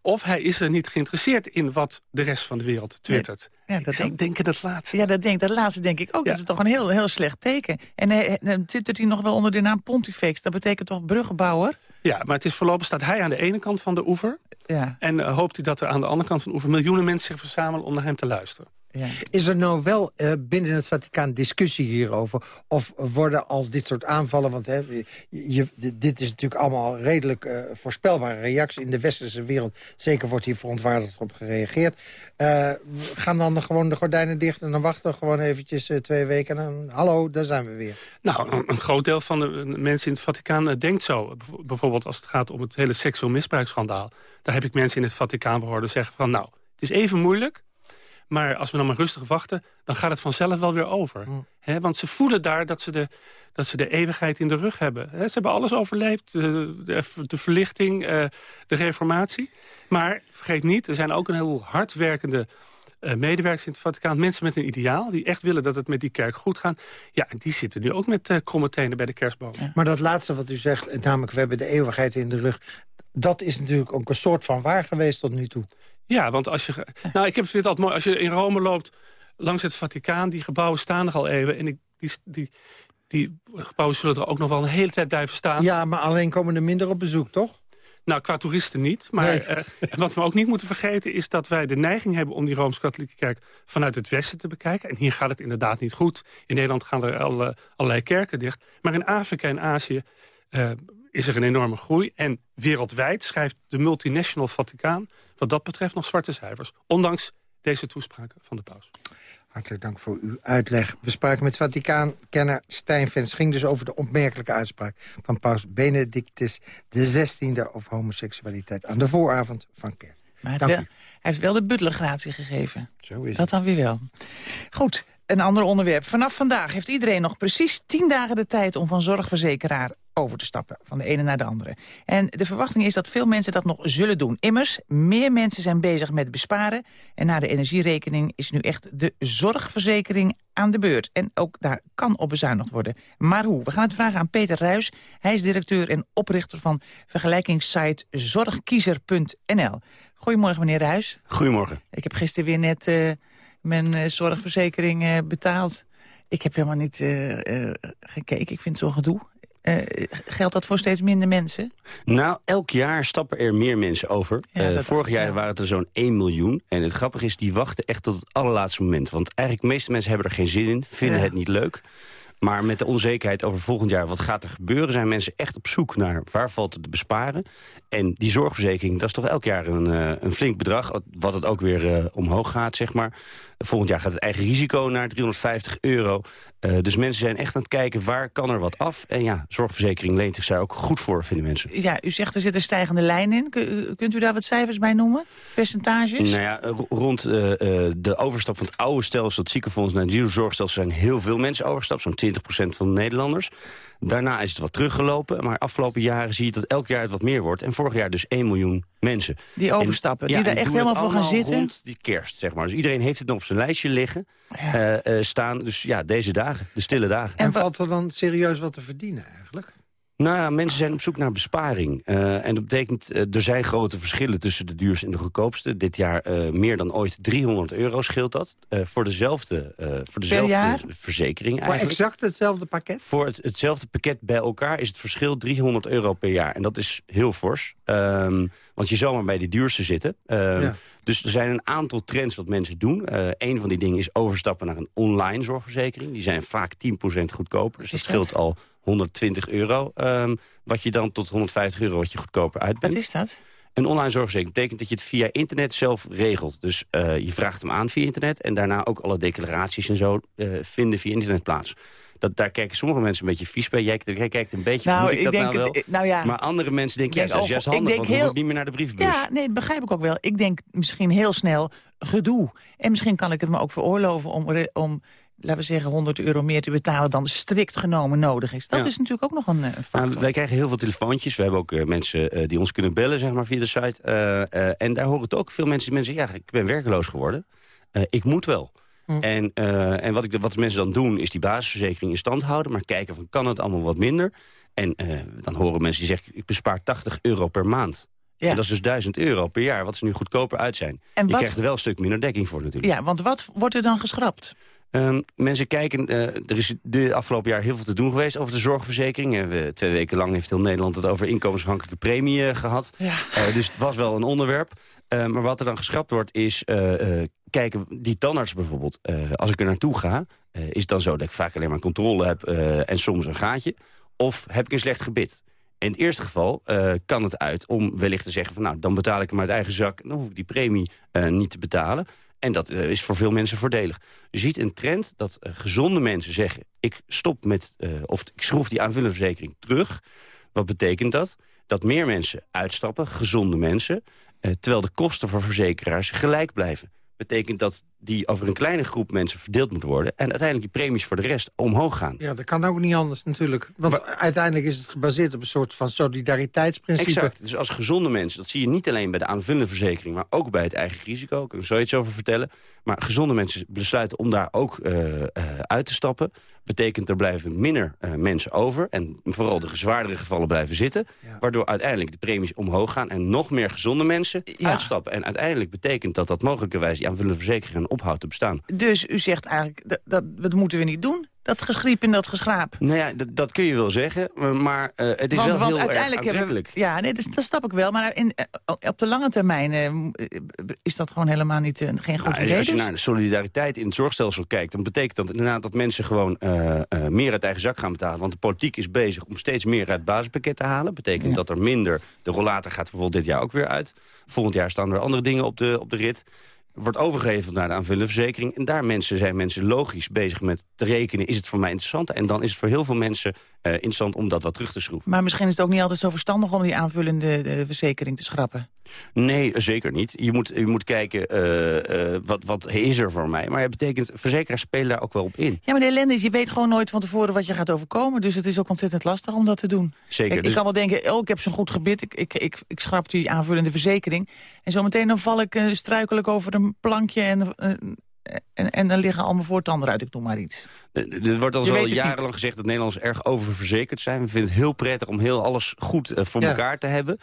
Of hij is er niet geïnteresseerd in wat de rest van de wereld twittert.
Ja, dat
ik zou denken dat laatste.
Ja, dat, denk, dat laatste denk ik ook. Ja. Dat is toch een heel, heel slecht teken. En hij, dan twittert hij nog wel onder de naam Pontifex. Dat betekent toch bruggenbouwer?
Ja, maar het is voorlopig staat hij aan de ene kant van de oever.
Ja.
En uh, hoopt hij dat er aan de andere kant van de oever... miljoenen mensen zich verzamelen om naar hem te luisteren.
Ja. Is er nou wel uh, binnen het Vaticaan discussie hierover? Of worden als dit soort aanvallen... want hè, je, dit is natuurlijk allemaal redelijk uh, voorspelbare reactie in de westerse wereld. Zeker wordt hier verontwaardigd op gereageerd. Uh, gaan dan gewoon de gordijnen dicht en dan wachten gewoon eventjes twee weken... en dan, hallo, daar zijn we weer.
Nou, een, een groot deel van de mensen in het Vaticaan denkt zo. Bijvoorbeeld als het gaat om het hele seksueel misbruiksschandaal. Daar heb ik mensen in het Vaticaan horen zeggen van... nou, het is even moeilijk... Maar als we dan maar rustig wachten, dan gaat het vanzelf wel weer over. Mm. He, want ze voelen daar dat ze, de, dat ze de eeuwigheid in de rug hebben. He, ze hebben alles overleefd. De, de, de verlichting, uh, de reformatie. Maar vergeet niet, er zijn ook een heleboel hardwerkende uh, medewerkers in het Vaticaan. Mensen met een ideaal, die echt willen dat het met die kerk goed gaat. Ja, en die zitten nu ook met uh, kromme tenen bij de kerstboom.
Ja. Maar dat laatste wat u zegt, namelijk we hebben de eeuwigheid in de rug... dat is natuurlijk ook een soort van waar geweest tot nu toe.
Ja, want als je... Nou, ik heb het altijd mooi. Als je in Rome loopt langs het Vaticaan... die gebouwen staan er al eeuwen. En die, die, die gebouwen zullen er ook nog wel een hele tijd blijven staan.
Ja, maar alleen komen er minder op bezoek, toch?
Nou, qua toeristen niet. Maar nee. uh, wat we ook niet moeten vergeten... is dat wij de neiging hebben om die Rooms-Katholieke kerk... vanuit het westen te bekijken. En hier gaat het inderdaad niet goed. In Nederland gaan er alle, allerlei kerken dicht. Maar in Afrika en Azië... Uh, is er een enorme groei. En wereldwijd schrijft de multinational Vaticaan... wat dat betreft nog zwarte cijfers. Ondanks deze toespraken van de paus.
Hartelijk dank voor uw uitleg. We spraken met Vaticaan-kenner Stijn Vens. ging dus over de opmerkelijke uitspraak van paus Benedictus XVI... over homoseksualiteit aan de vooravond van kerk.
Maar hij, wel, hij heeft wel de butlergratie gegeven.
Zo is
dat dan weer wel. Goed, een ander onderwerp. Vanaf vandaag heeft iedereen nog precies tien dagen de tijd... om van zorgverzekeraar over te stappen, van de ene naar de andere. En de verwachting is dat veel mensen dat nog zullen doen. Immers, meer mensen zijn bezig met besparen... en na de energierekening is nu echt de zorgverzekering aan de beurt. En ook daar kan op bezuinigd worden. Maar hoe? We gaan het vragen aan Peter Ruis. Hij is directeur en oprichter van vergelijkingssite zorgkiezer.nl. Goedemorgen, meneer Ruijs.
Goedemorgen.
Ik heb gisteren weer net uh, mijn uh, zorgverzekering uh, betaald. Ik heb helemaal niet gekeken. Ik vind het zo'n gedoe. Geldt dat voor steeds minder mensen?
Nou, elk jaar stappen er meer mensen over. Ja, vorig jaar ja. waren het er zo'n 1 miljoen. En het grappige is, die wachten echt tot het allerlaatste moment. Want eigenlijk de meeste mensen hebben er geen zin in, vinden ja. het niet leuk. Maar met de onzekerheid over volgend jaar, wat gaat er gebeuren... zijn mensen echt op zoek naar waar valt het te besparen. En die zorgverzekering, dat is toch elk jaar een, uh, een flink bedrag... wat het ook weer uh, omhoog gaat, zeg maar. Volgend jaar gaat het eigen risico naar 350 euro. Uh, dus mensen zijn echt aan het kijken, waar kan er wat af? En ja, zorgverzekering leent zich daar ook goed voor, vinden mensen.
Ja, u zegt er zit een stijgende lijn in. Kunt u daar wat cijfers bij noemen? Percentages?
Nou ja, rond de overstap van het oude stelsel... het ziekenfonds naar het nieuwe zorgstelsel... zijn heel veel mensen overgestapt, zo'n 20% van de Nederlanders. Daarna is het wat teruggelopen, maar afgelopen jaren zie je dat elk jaar het wat meer wordt. En vorig jaar dus 1 miljoen mensen.
Die overstappen, en, ja, die daar echt helemaal voor gaan zitten?
rond die kerst, zeg maar. Dus iedereen heeft het nog op zijn lijstje liggen, ja. uh, uh, staan. Dus ja, deze dagen, de stille dagen.
En, en valt er dan serieus wat te verdienen eigenlijk?
Nou ja, mensen zijn op zoek naar besparing. Uh, en dat betekent, uh, er zijn grote verschillen tussen de duurste en de goedkoopste. Dit jaar uh, meer dan ooit 300 euro scheelt dat. voor dezelfde, voor dezelfde verzekering eigenlijk.
Voor exact hetzelfde pakket?
Voor het, hetzelfde pakket bij elkaar is het verschil 300 euro per jaar. En dat is heel fors. Um, want je zou maar bij de duurste zitten. Um, ja. Dus er zijn een aantal trends wat mensen doen. Een van die dingen is overstappen naar een online zorgverzekering. Die zijn vaak 10% goedkoper. Dus dat scheelt al 120 euro. Um, wat je dan tot 150 euro wat je goedkoper uit bent.
Wat is dat?
Een online zorgverzekering betekent dat je het via internet zelf regelt. Dus uh, je vraagt hem aan via internet en daarna ook alle declaraties en zo uh, vinden via internet plaats. Dat, daar kijken sommige mensen een beetje vies bij. Jij, jij kijkt een beetje, nou, moet ik, ik dat denk nou wel? Het, nou ja, maar andere mensen denken, ja, dat is juist handig, want heel, niet meer naar de brievenbus.
Ja, nee, dat begrijp ik ook wel. Ik denk misschien heel snel gedoe. En misschien kan ik het me ook veroorloven om, om laten we zeggen, 100 euro meer te betalen dan strikt genomen nodig is. Dat ja. is natuurlijk ook nog een uh, factor.
Nou, wij krijgen heel veel telefoontjes. We hebben ook uh, mensen uh, die ons kunnen bellen zeg maar, via de site. en daar horen het ook veel mensen die mensen ja, ik ben werkeloos geworden. ik moet wel. Hm. En, en wat, ik, wat mensen dan doen, is die basisverzekering in stand houden... maar kijken van, kan het allemaal wat minder? En dan horen mensen die zeggen, ik bespaar 80 euro per maand. Ja. En dat is dus 1000 euro per jaar, wat ze nu goedkoper uit zijn. En je wat... krijgt er wel een stuk minder dekking voor natuurlijk.
Ja, want wat wordt er dan geschrapt?
Um, mensen kijken, uh, er is de afgelopen jaar heel veel te doen geweest over de zorgverzekering. Uh, we, twee weken lang heeft heel Nederland het over inkomensafhankelijke premie uh, gehad. Ja. dus het was wel een onderwerp. maar wat er dan geschrapt wordt is, kijken, die tandarts bijvoorbeeld, als ik er naartoe ga... is het dan zo dat ik vaak alleen maar controle heb en soms een gaatje? Of heb ik een slecht gebit? In het eerste geval kan het uit om wellicht te zeggen... van nou, dan betaal ik hem uit eigen zak... dan hoef ik die premie niet te betalen. En dat uh, is voor veel mensen voordelig. Je ziet een trend dat uh, gezonde mensen zeggen... ik stop met, uh, of ik schroef die aanvullende verzekering terug. Wat betekent dat? Dat meer mensen uitstappen, gezonde mensen... terwijl de kosten voor verzekeraars gelijk blijven betekent dat die over een kleine groep mensen verdeeld moet worden... en uiteindelijk die premies voor de rest omhoog gaan.
Ja, dat kan ook niet anders natuurlijk. Want maar, uiteindelijk is het gebaseerd op een soort van solidariteitsprincipe.
Exact. Dus als gezonde mensen, dat zie je niet alleen bij de aanvullende verzekering... maar ook bij het eigen risico, daar kan ik zo iets over vertellen. Maar gezonde mensen besluiten om daar ook uh, uh, uit te stappen betekent er blijven minder uh, mensen over. En vooral de zwaardere gevallen blijven zitten. Ja. Waardoor uiteindelijk de premies omhoog gaan en nog meer gezonde mensen ja. uitstappen. En uiteindelijk betekent dat dat mogelijkerwijs die aanvullende verzekeringen ophoudt te bestaan.
Dus u zegt eigenlijk, dat, dat, dat moeten we niet doen? Dat geschriep en dat geschraap.
Nou ja, dat kun je wel zeggen, maar uh, het is
want,
wel
want
heel
uiteindelijk
erg.
We, ja, nee, dat, dat snap ik wel. Maar in, uh, op de lange termijn uh, is dat gewoon helemaal niet, geen goed
nou,
idee.
Als je
dus?
naar de solidariteit in het zorgstelsel kijkt... dan betekent dat inderdaad dat mensen gewoon meer uit eigen zak gaan betalen. Want de politiek is bezig om steeds meer uit het basispakket te halen. betekent ja. dat er minder... De rollator gaat bijvoorbeeld dit jaar ook weer uit. Volgend jaar staan er andere dingen op de, op de rit wordt overgeheveld naar de aanvullende verzekering. En daar mensen, zijn mensen logisch bezig met te rekenen... is het voor mij interessant. En dan is het voor heel veel mensen uh, interessant om dat wat terug te schroeven.
Maar misschien is het ook niet altijd zo verstandig... om die aanvullende uh, verzekering te schrappen.
Nee, zeker niet. Je moet, je moet kijken, uh, wat, wat is er voor mij? Maar het betekent, verzekeraars spelen daar ook wel op in.
Ja, maar de ellende is, je weet gewoon nooit van tevoren wat je gaat overkomen. Dus het is ook ontzettend lastig om dat te doen.
Zeker.
Kijk,
dus...
Ik kan wel denken, oh, ik heb zo'n goed gebit. Ik, ik, ik, ik schrap die aanvullende verzekering. En zometeen dan val ik struikelijk over een plankje... en en, en dan liggen al mijn voortanden uit, ik noem maar iets.
Er wordt al jarenlang gezegd dat Nederlanders erg oververzekerd zijn. We vinden het heel prettig om heel alles goed uh, voor ja. elkaar te hebben.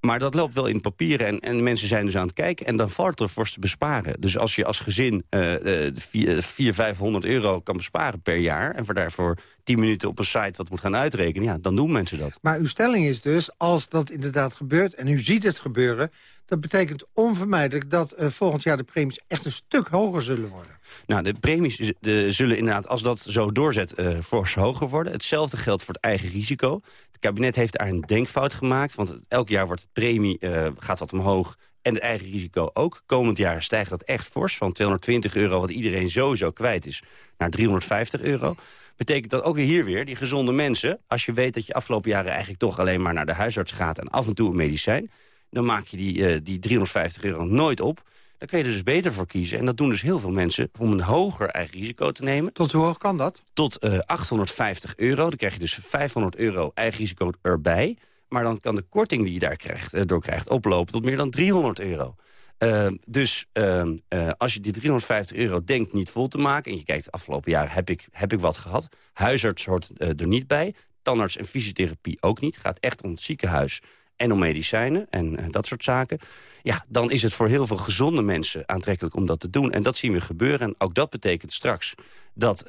Maar dat loopt wel in papieren en, en mensen zijn dus aan het kijken. En dan valt er fors te besparen. Dus als je als gezin uh, 400, 500 euro kan besparen per jaar... en voor daarvoor 10 minuten op een site wat moet gaan uitrekenen... ja, dan doen mensen dat.
Maar uw stelling is dus, als dat inderdaad gebeurt... en u ziet het gebeuren... dat betekent onvermijdelijk dat uh, volgend jaar de premies echt een stuk hoger zullen worden.
Nou, de premies de, zullen inderdaad, als dat zo doorzet, uh, fors hoger worden. Hetzelfde geldt voor het eigen risico. Het kabinet heeft daar een denkfout gemaakt. Want elk jaar wordt de premie, uh, gaat wat omhoog en het eigen risico ook. Komend jaar stijgt dat echt fors, van 220 euro... wat iedereen sowieso kwijt is, naar 350 euro betekent dat ook hier weer, die gezonde mensen... als je weet dat je afgelopen jaren eigenlijk toch alleen maar naar de huisarts gaat... en af en toe een medicijn, dan maak je die, uh, die 350 euro nooit op. Dan kun je er dus beter voor kiezen. En dat doen dus heel veel mensen om een hoger eigen risico te nemen.
Tot hoe hoog kan dat?
Tot uh, 850 euro. Dan krijg je dus 500 euro eigen risico erbij. Maar dan kan de korting die je daar krijgt, uh, door krijgt oplopen tot meer dan 300 euro. Uh, dus uh, als je die 350 euro denkt niet vol te maken... en je kijkt de afgelopen jaren heb ik, heb ik wat gehad... huisarts hoort er niet bij, tandarts en fysiotherapie ook niet. Het gaat echt om het ziekenhuis en om medicijnen en dat soort zaken. Ja, dan is het voor heel veel gezonde mensen aantrekkelijk om dat te doen. En dat zien we gebeuren. En ook dat betekent straks dat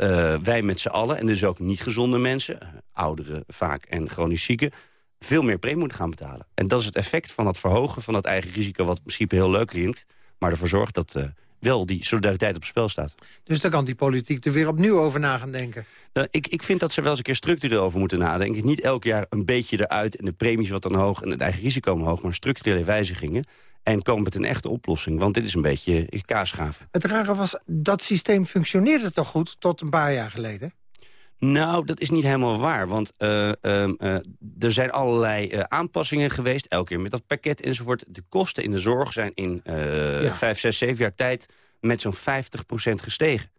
wij met z'n allen... en dus ook niet gezonde mensen, ouderen vaak en chronisch zieken veel meer premie moeten gaan betalen. En dat is het effect van het verhogen van dat eigen risico... wat misschien heel leuk klinkt, maar ervoor zorgt dat wel die solidariteit op spel staat.
Dus daar kan die politiek er weer opnieuw over na gaan denken?
Nou, ik, ik vind dat ze wel eens een keer structureel over moeten nadenken. Niet elk jaar een beetje eruit en de premies wat dan hoog... en het eigen risico omhoog, maar structurele wijzigingen... En komen met een echte oplossing, want dit is een beetje kaasschaven.
Het rare was, dat systeem functioneerde toch goed tot een paar jaar geleden?
Nou, dat is niet helemaal waar. Want uh, uh, uh, er zijn allerlei aanpassingen geweest. Elke keer met dat pakket enzovoort. De kosten in de zorg zijn in ja. 5, 6, 7 jaar tijd met zo'n 50% gestegen.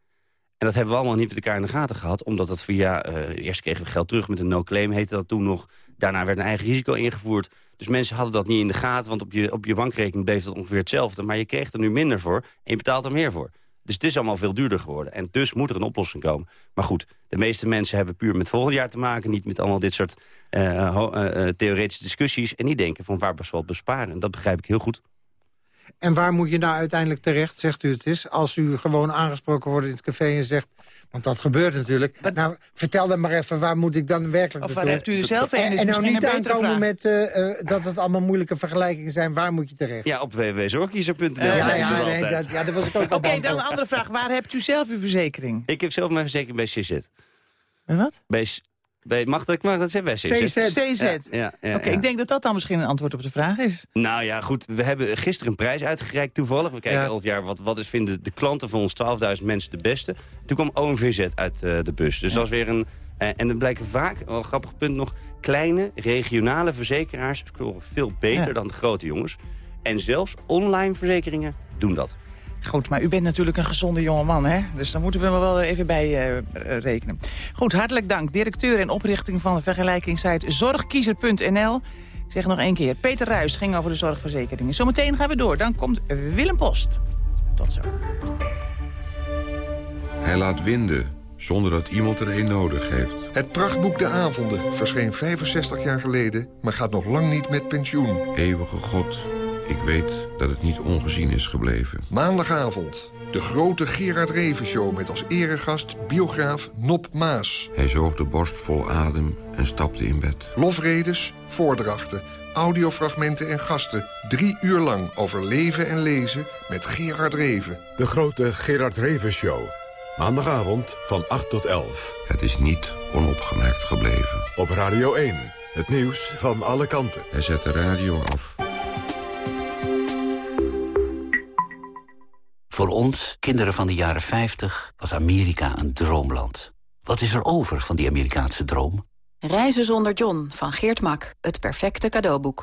En dat hebben we allemaal niet met elkaar in de gaten gehad. Omdat dat via... eerst kregen we geld terug met een no-claim, heette dat toen nog. Daarna werd een eigen risico ingevoerd. Dus mensen hadden dat niet in de gaten. Want op je, op je bankrekening bleef dat ongeveer hetzelfde. Maar je kreeg er nu minder voor en je betaalt er meer voor. Dus het is allemaal veel duurder geworden. En dus moet er een oplossing komen. Maar goed, de meeste mensen hebben puur met volgend jaar te maken... niet met allemaal dit soort uh, uh, theoretische discussies. En die denken van waar wat besparen. En dat begrijp ik heel goed.
En waar moet je nou uiteindelijk terecht, zegt u het is... als u gewoon aangesproken wordt in het café en zegt... want dat gebeurt natuurlijk. Wat? Nou, vertel dan maar even, waar moet ik dan werkelijk
Of waar hebt u zelf een?
En, en nou niet aankomen met uh, uh, dat het allemaal moeilijke vergelijkingen zijn. Waar moet je terecht?
Ja, op www.zorgkiezer.nl.
Uh, ja, ja, nee, dat, ja, dat was ik ook
Oké, okay, dan een andere vraag. Waar hebt u zelf uw verzekering?
Ik heb zelf mijn verzekering bij CZ.
Bij wat?
Bij bij, mag, dat, mag dat zeggen? Bij
CZ. CZ. Ja, ja, ja, Oké, ik denk dat dat dan misschien een antwoord op de vraag is.
Nou ja, goed. We hebben gisteren een prijs uitgereikt toevallig. We kijken elk jaar wat, wat is, vinden de klanten van ons 12.000 mensen de beste. Toen kwam OMVZ uit uh, de bus. Dus dat was weer een... Uh, en er blijken vaak, wel een grappig punt nog... kleine regionale verzekeraars scoren veel beter dan de grote jongens. En zelfs online verzekeringen doen dat.
Goed, maar u bent natuurlijk een gezonde jongeman, hè? Dus dan moeten we er wel even bij uh, rekenen. Goed, hartelijk dank. Directeur en oprichting van de vergelijkingssite zorgkiezer.nl. Ik zeg nog één keer, Peter Ruis ging over de zorgverzekeringen. Zometeen gaan we door. Dan komt Willem Post. Tot zo.
Hij laat winden, zonder dat iemand er een nodig heeft.
Het prachtboek De Avonden verscheen 65 jaar geleden... maar gaat nog lang niet met pensioen.
Eeuwige God, ik weet dat het niet ongezien is gebleven.
Maandagavond, de grote Gerard Reven Show met als eregast biograaf Nop Maas.
Hij zoog de borst vol adem en stapte in bed.
Lofredes, voordrachten, audiofragmenten en gasten. Drie uur lang over leven en lezen met Gerard Reven.
De grote Gerard Reven Show. Maandagavond van 8 tot 11.
Het is niet onopgemerkt gebleven.
Op Radio 1, het nieuws van alle kanten.
Hij zet de radio af.
Voor ons, kinderen van de jaren 50, was Amerika een droomland. Wat is er over van die Amerikaanse droom?
Reizen zonder John van Geert Mak. Het perfecte cadeauboek.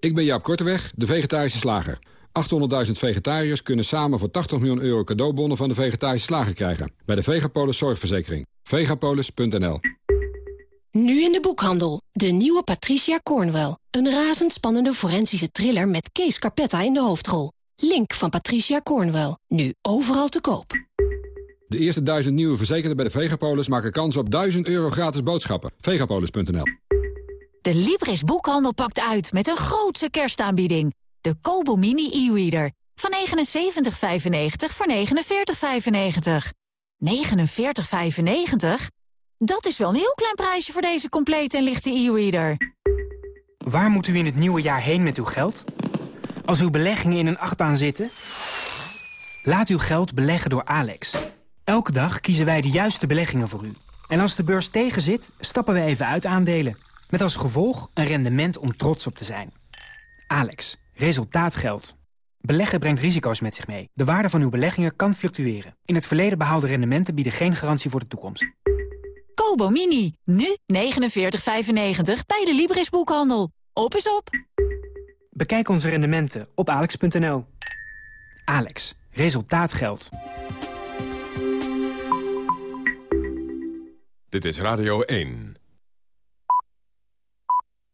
Ik ben Jaap Korteweg, de vegetarische slager. 800.000 vegetariërs kunnen samen voor 80 miljoen euro cadeaubonnen van de vegetarische slager krijgen. Bij de Vegapolis Zorgverzekering. Vegapolis.nl
Nu in de boekhandel. De nieuwe Patricia Cornwell. Een razendspannende forensische thriller met Kees Carpetta in de hoofdrol. Link van Patricia Cornwell. Nu overal te koop.
De eerste duizend nieuwe verzekerden bij de Vegapolis maken kans op 1000 euro gratis boodschappen. Vegapolis.nl
De Libris Boekhandel pakt uit met een grootse kerstaanbieding. De Kobo Mini e-reader. Van 79,95 voor 49,95. 49,95? Dat is wel een heel klein prijsje voor deze complete en lichte e-reader.
Waar moet u in het nieuwe jaar heen met uw geld? Als uw beleggingen in een achtbaan zitten? Laat uw geld beleggen door Alex. Elke dag kiezen wij de juiste beleggingen voor u. En als de beurs tegenzit, stappen we even uit aandelen. Met als gevolg een rendement om trots op te zijn. Alex, resultaat geldt. Beleggen brengt risico's met zich mee. De waarde van uw beleggingen kan fluctueren. In het verleden behaalde rendementen bieden geen garantie voor de toekomst.
Kobo Mini, nu 49,95 bij de Libris Boekhandel. Op is op.
Bekijk onze rendementen op alex.nl. Alex, resultaat geldt.
Dit is Radio 1.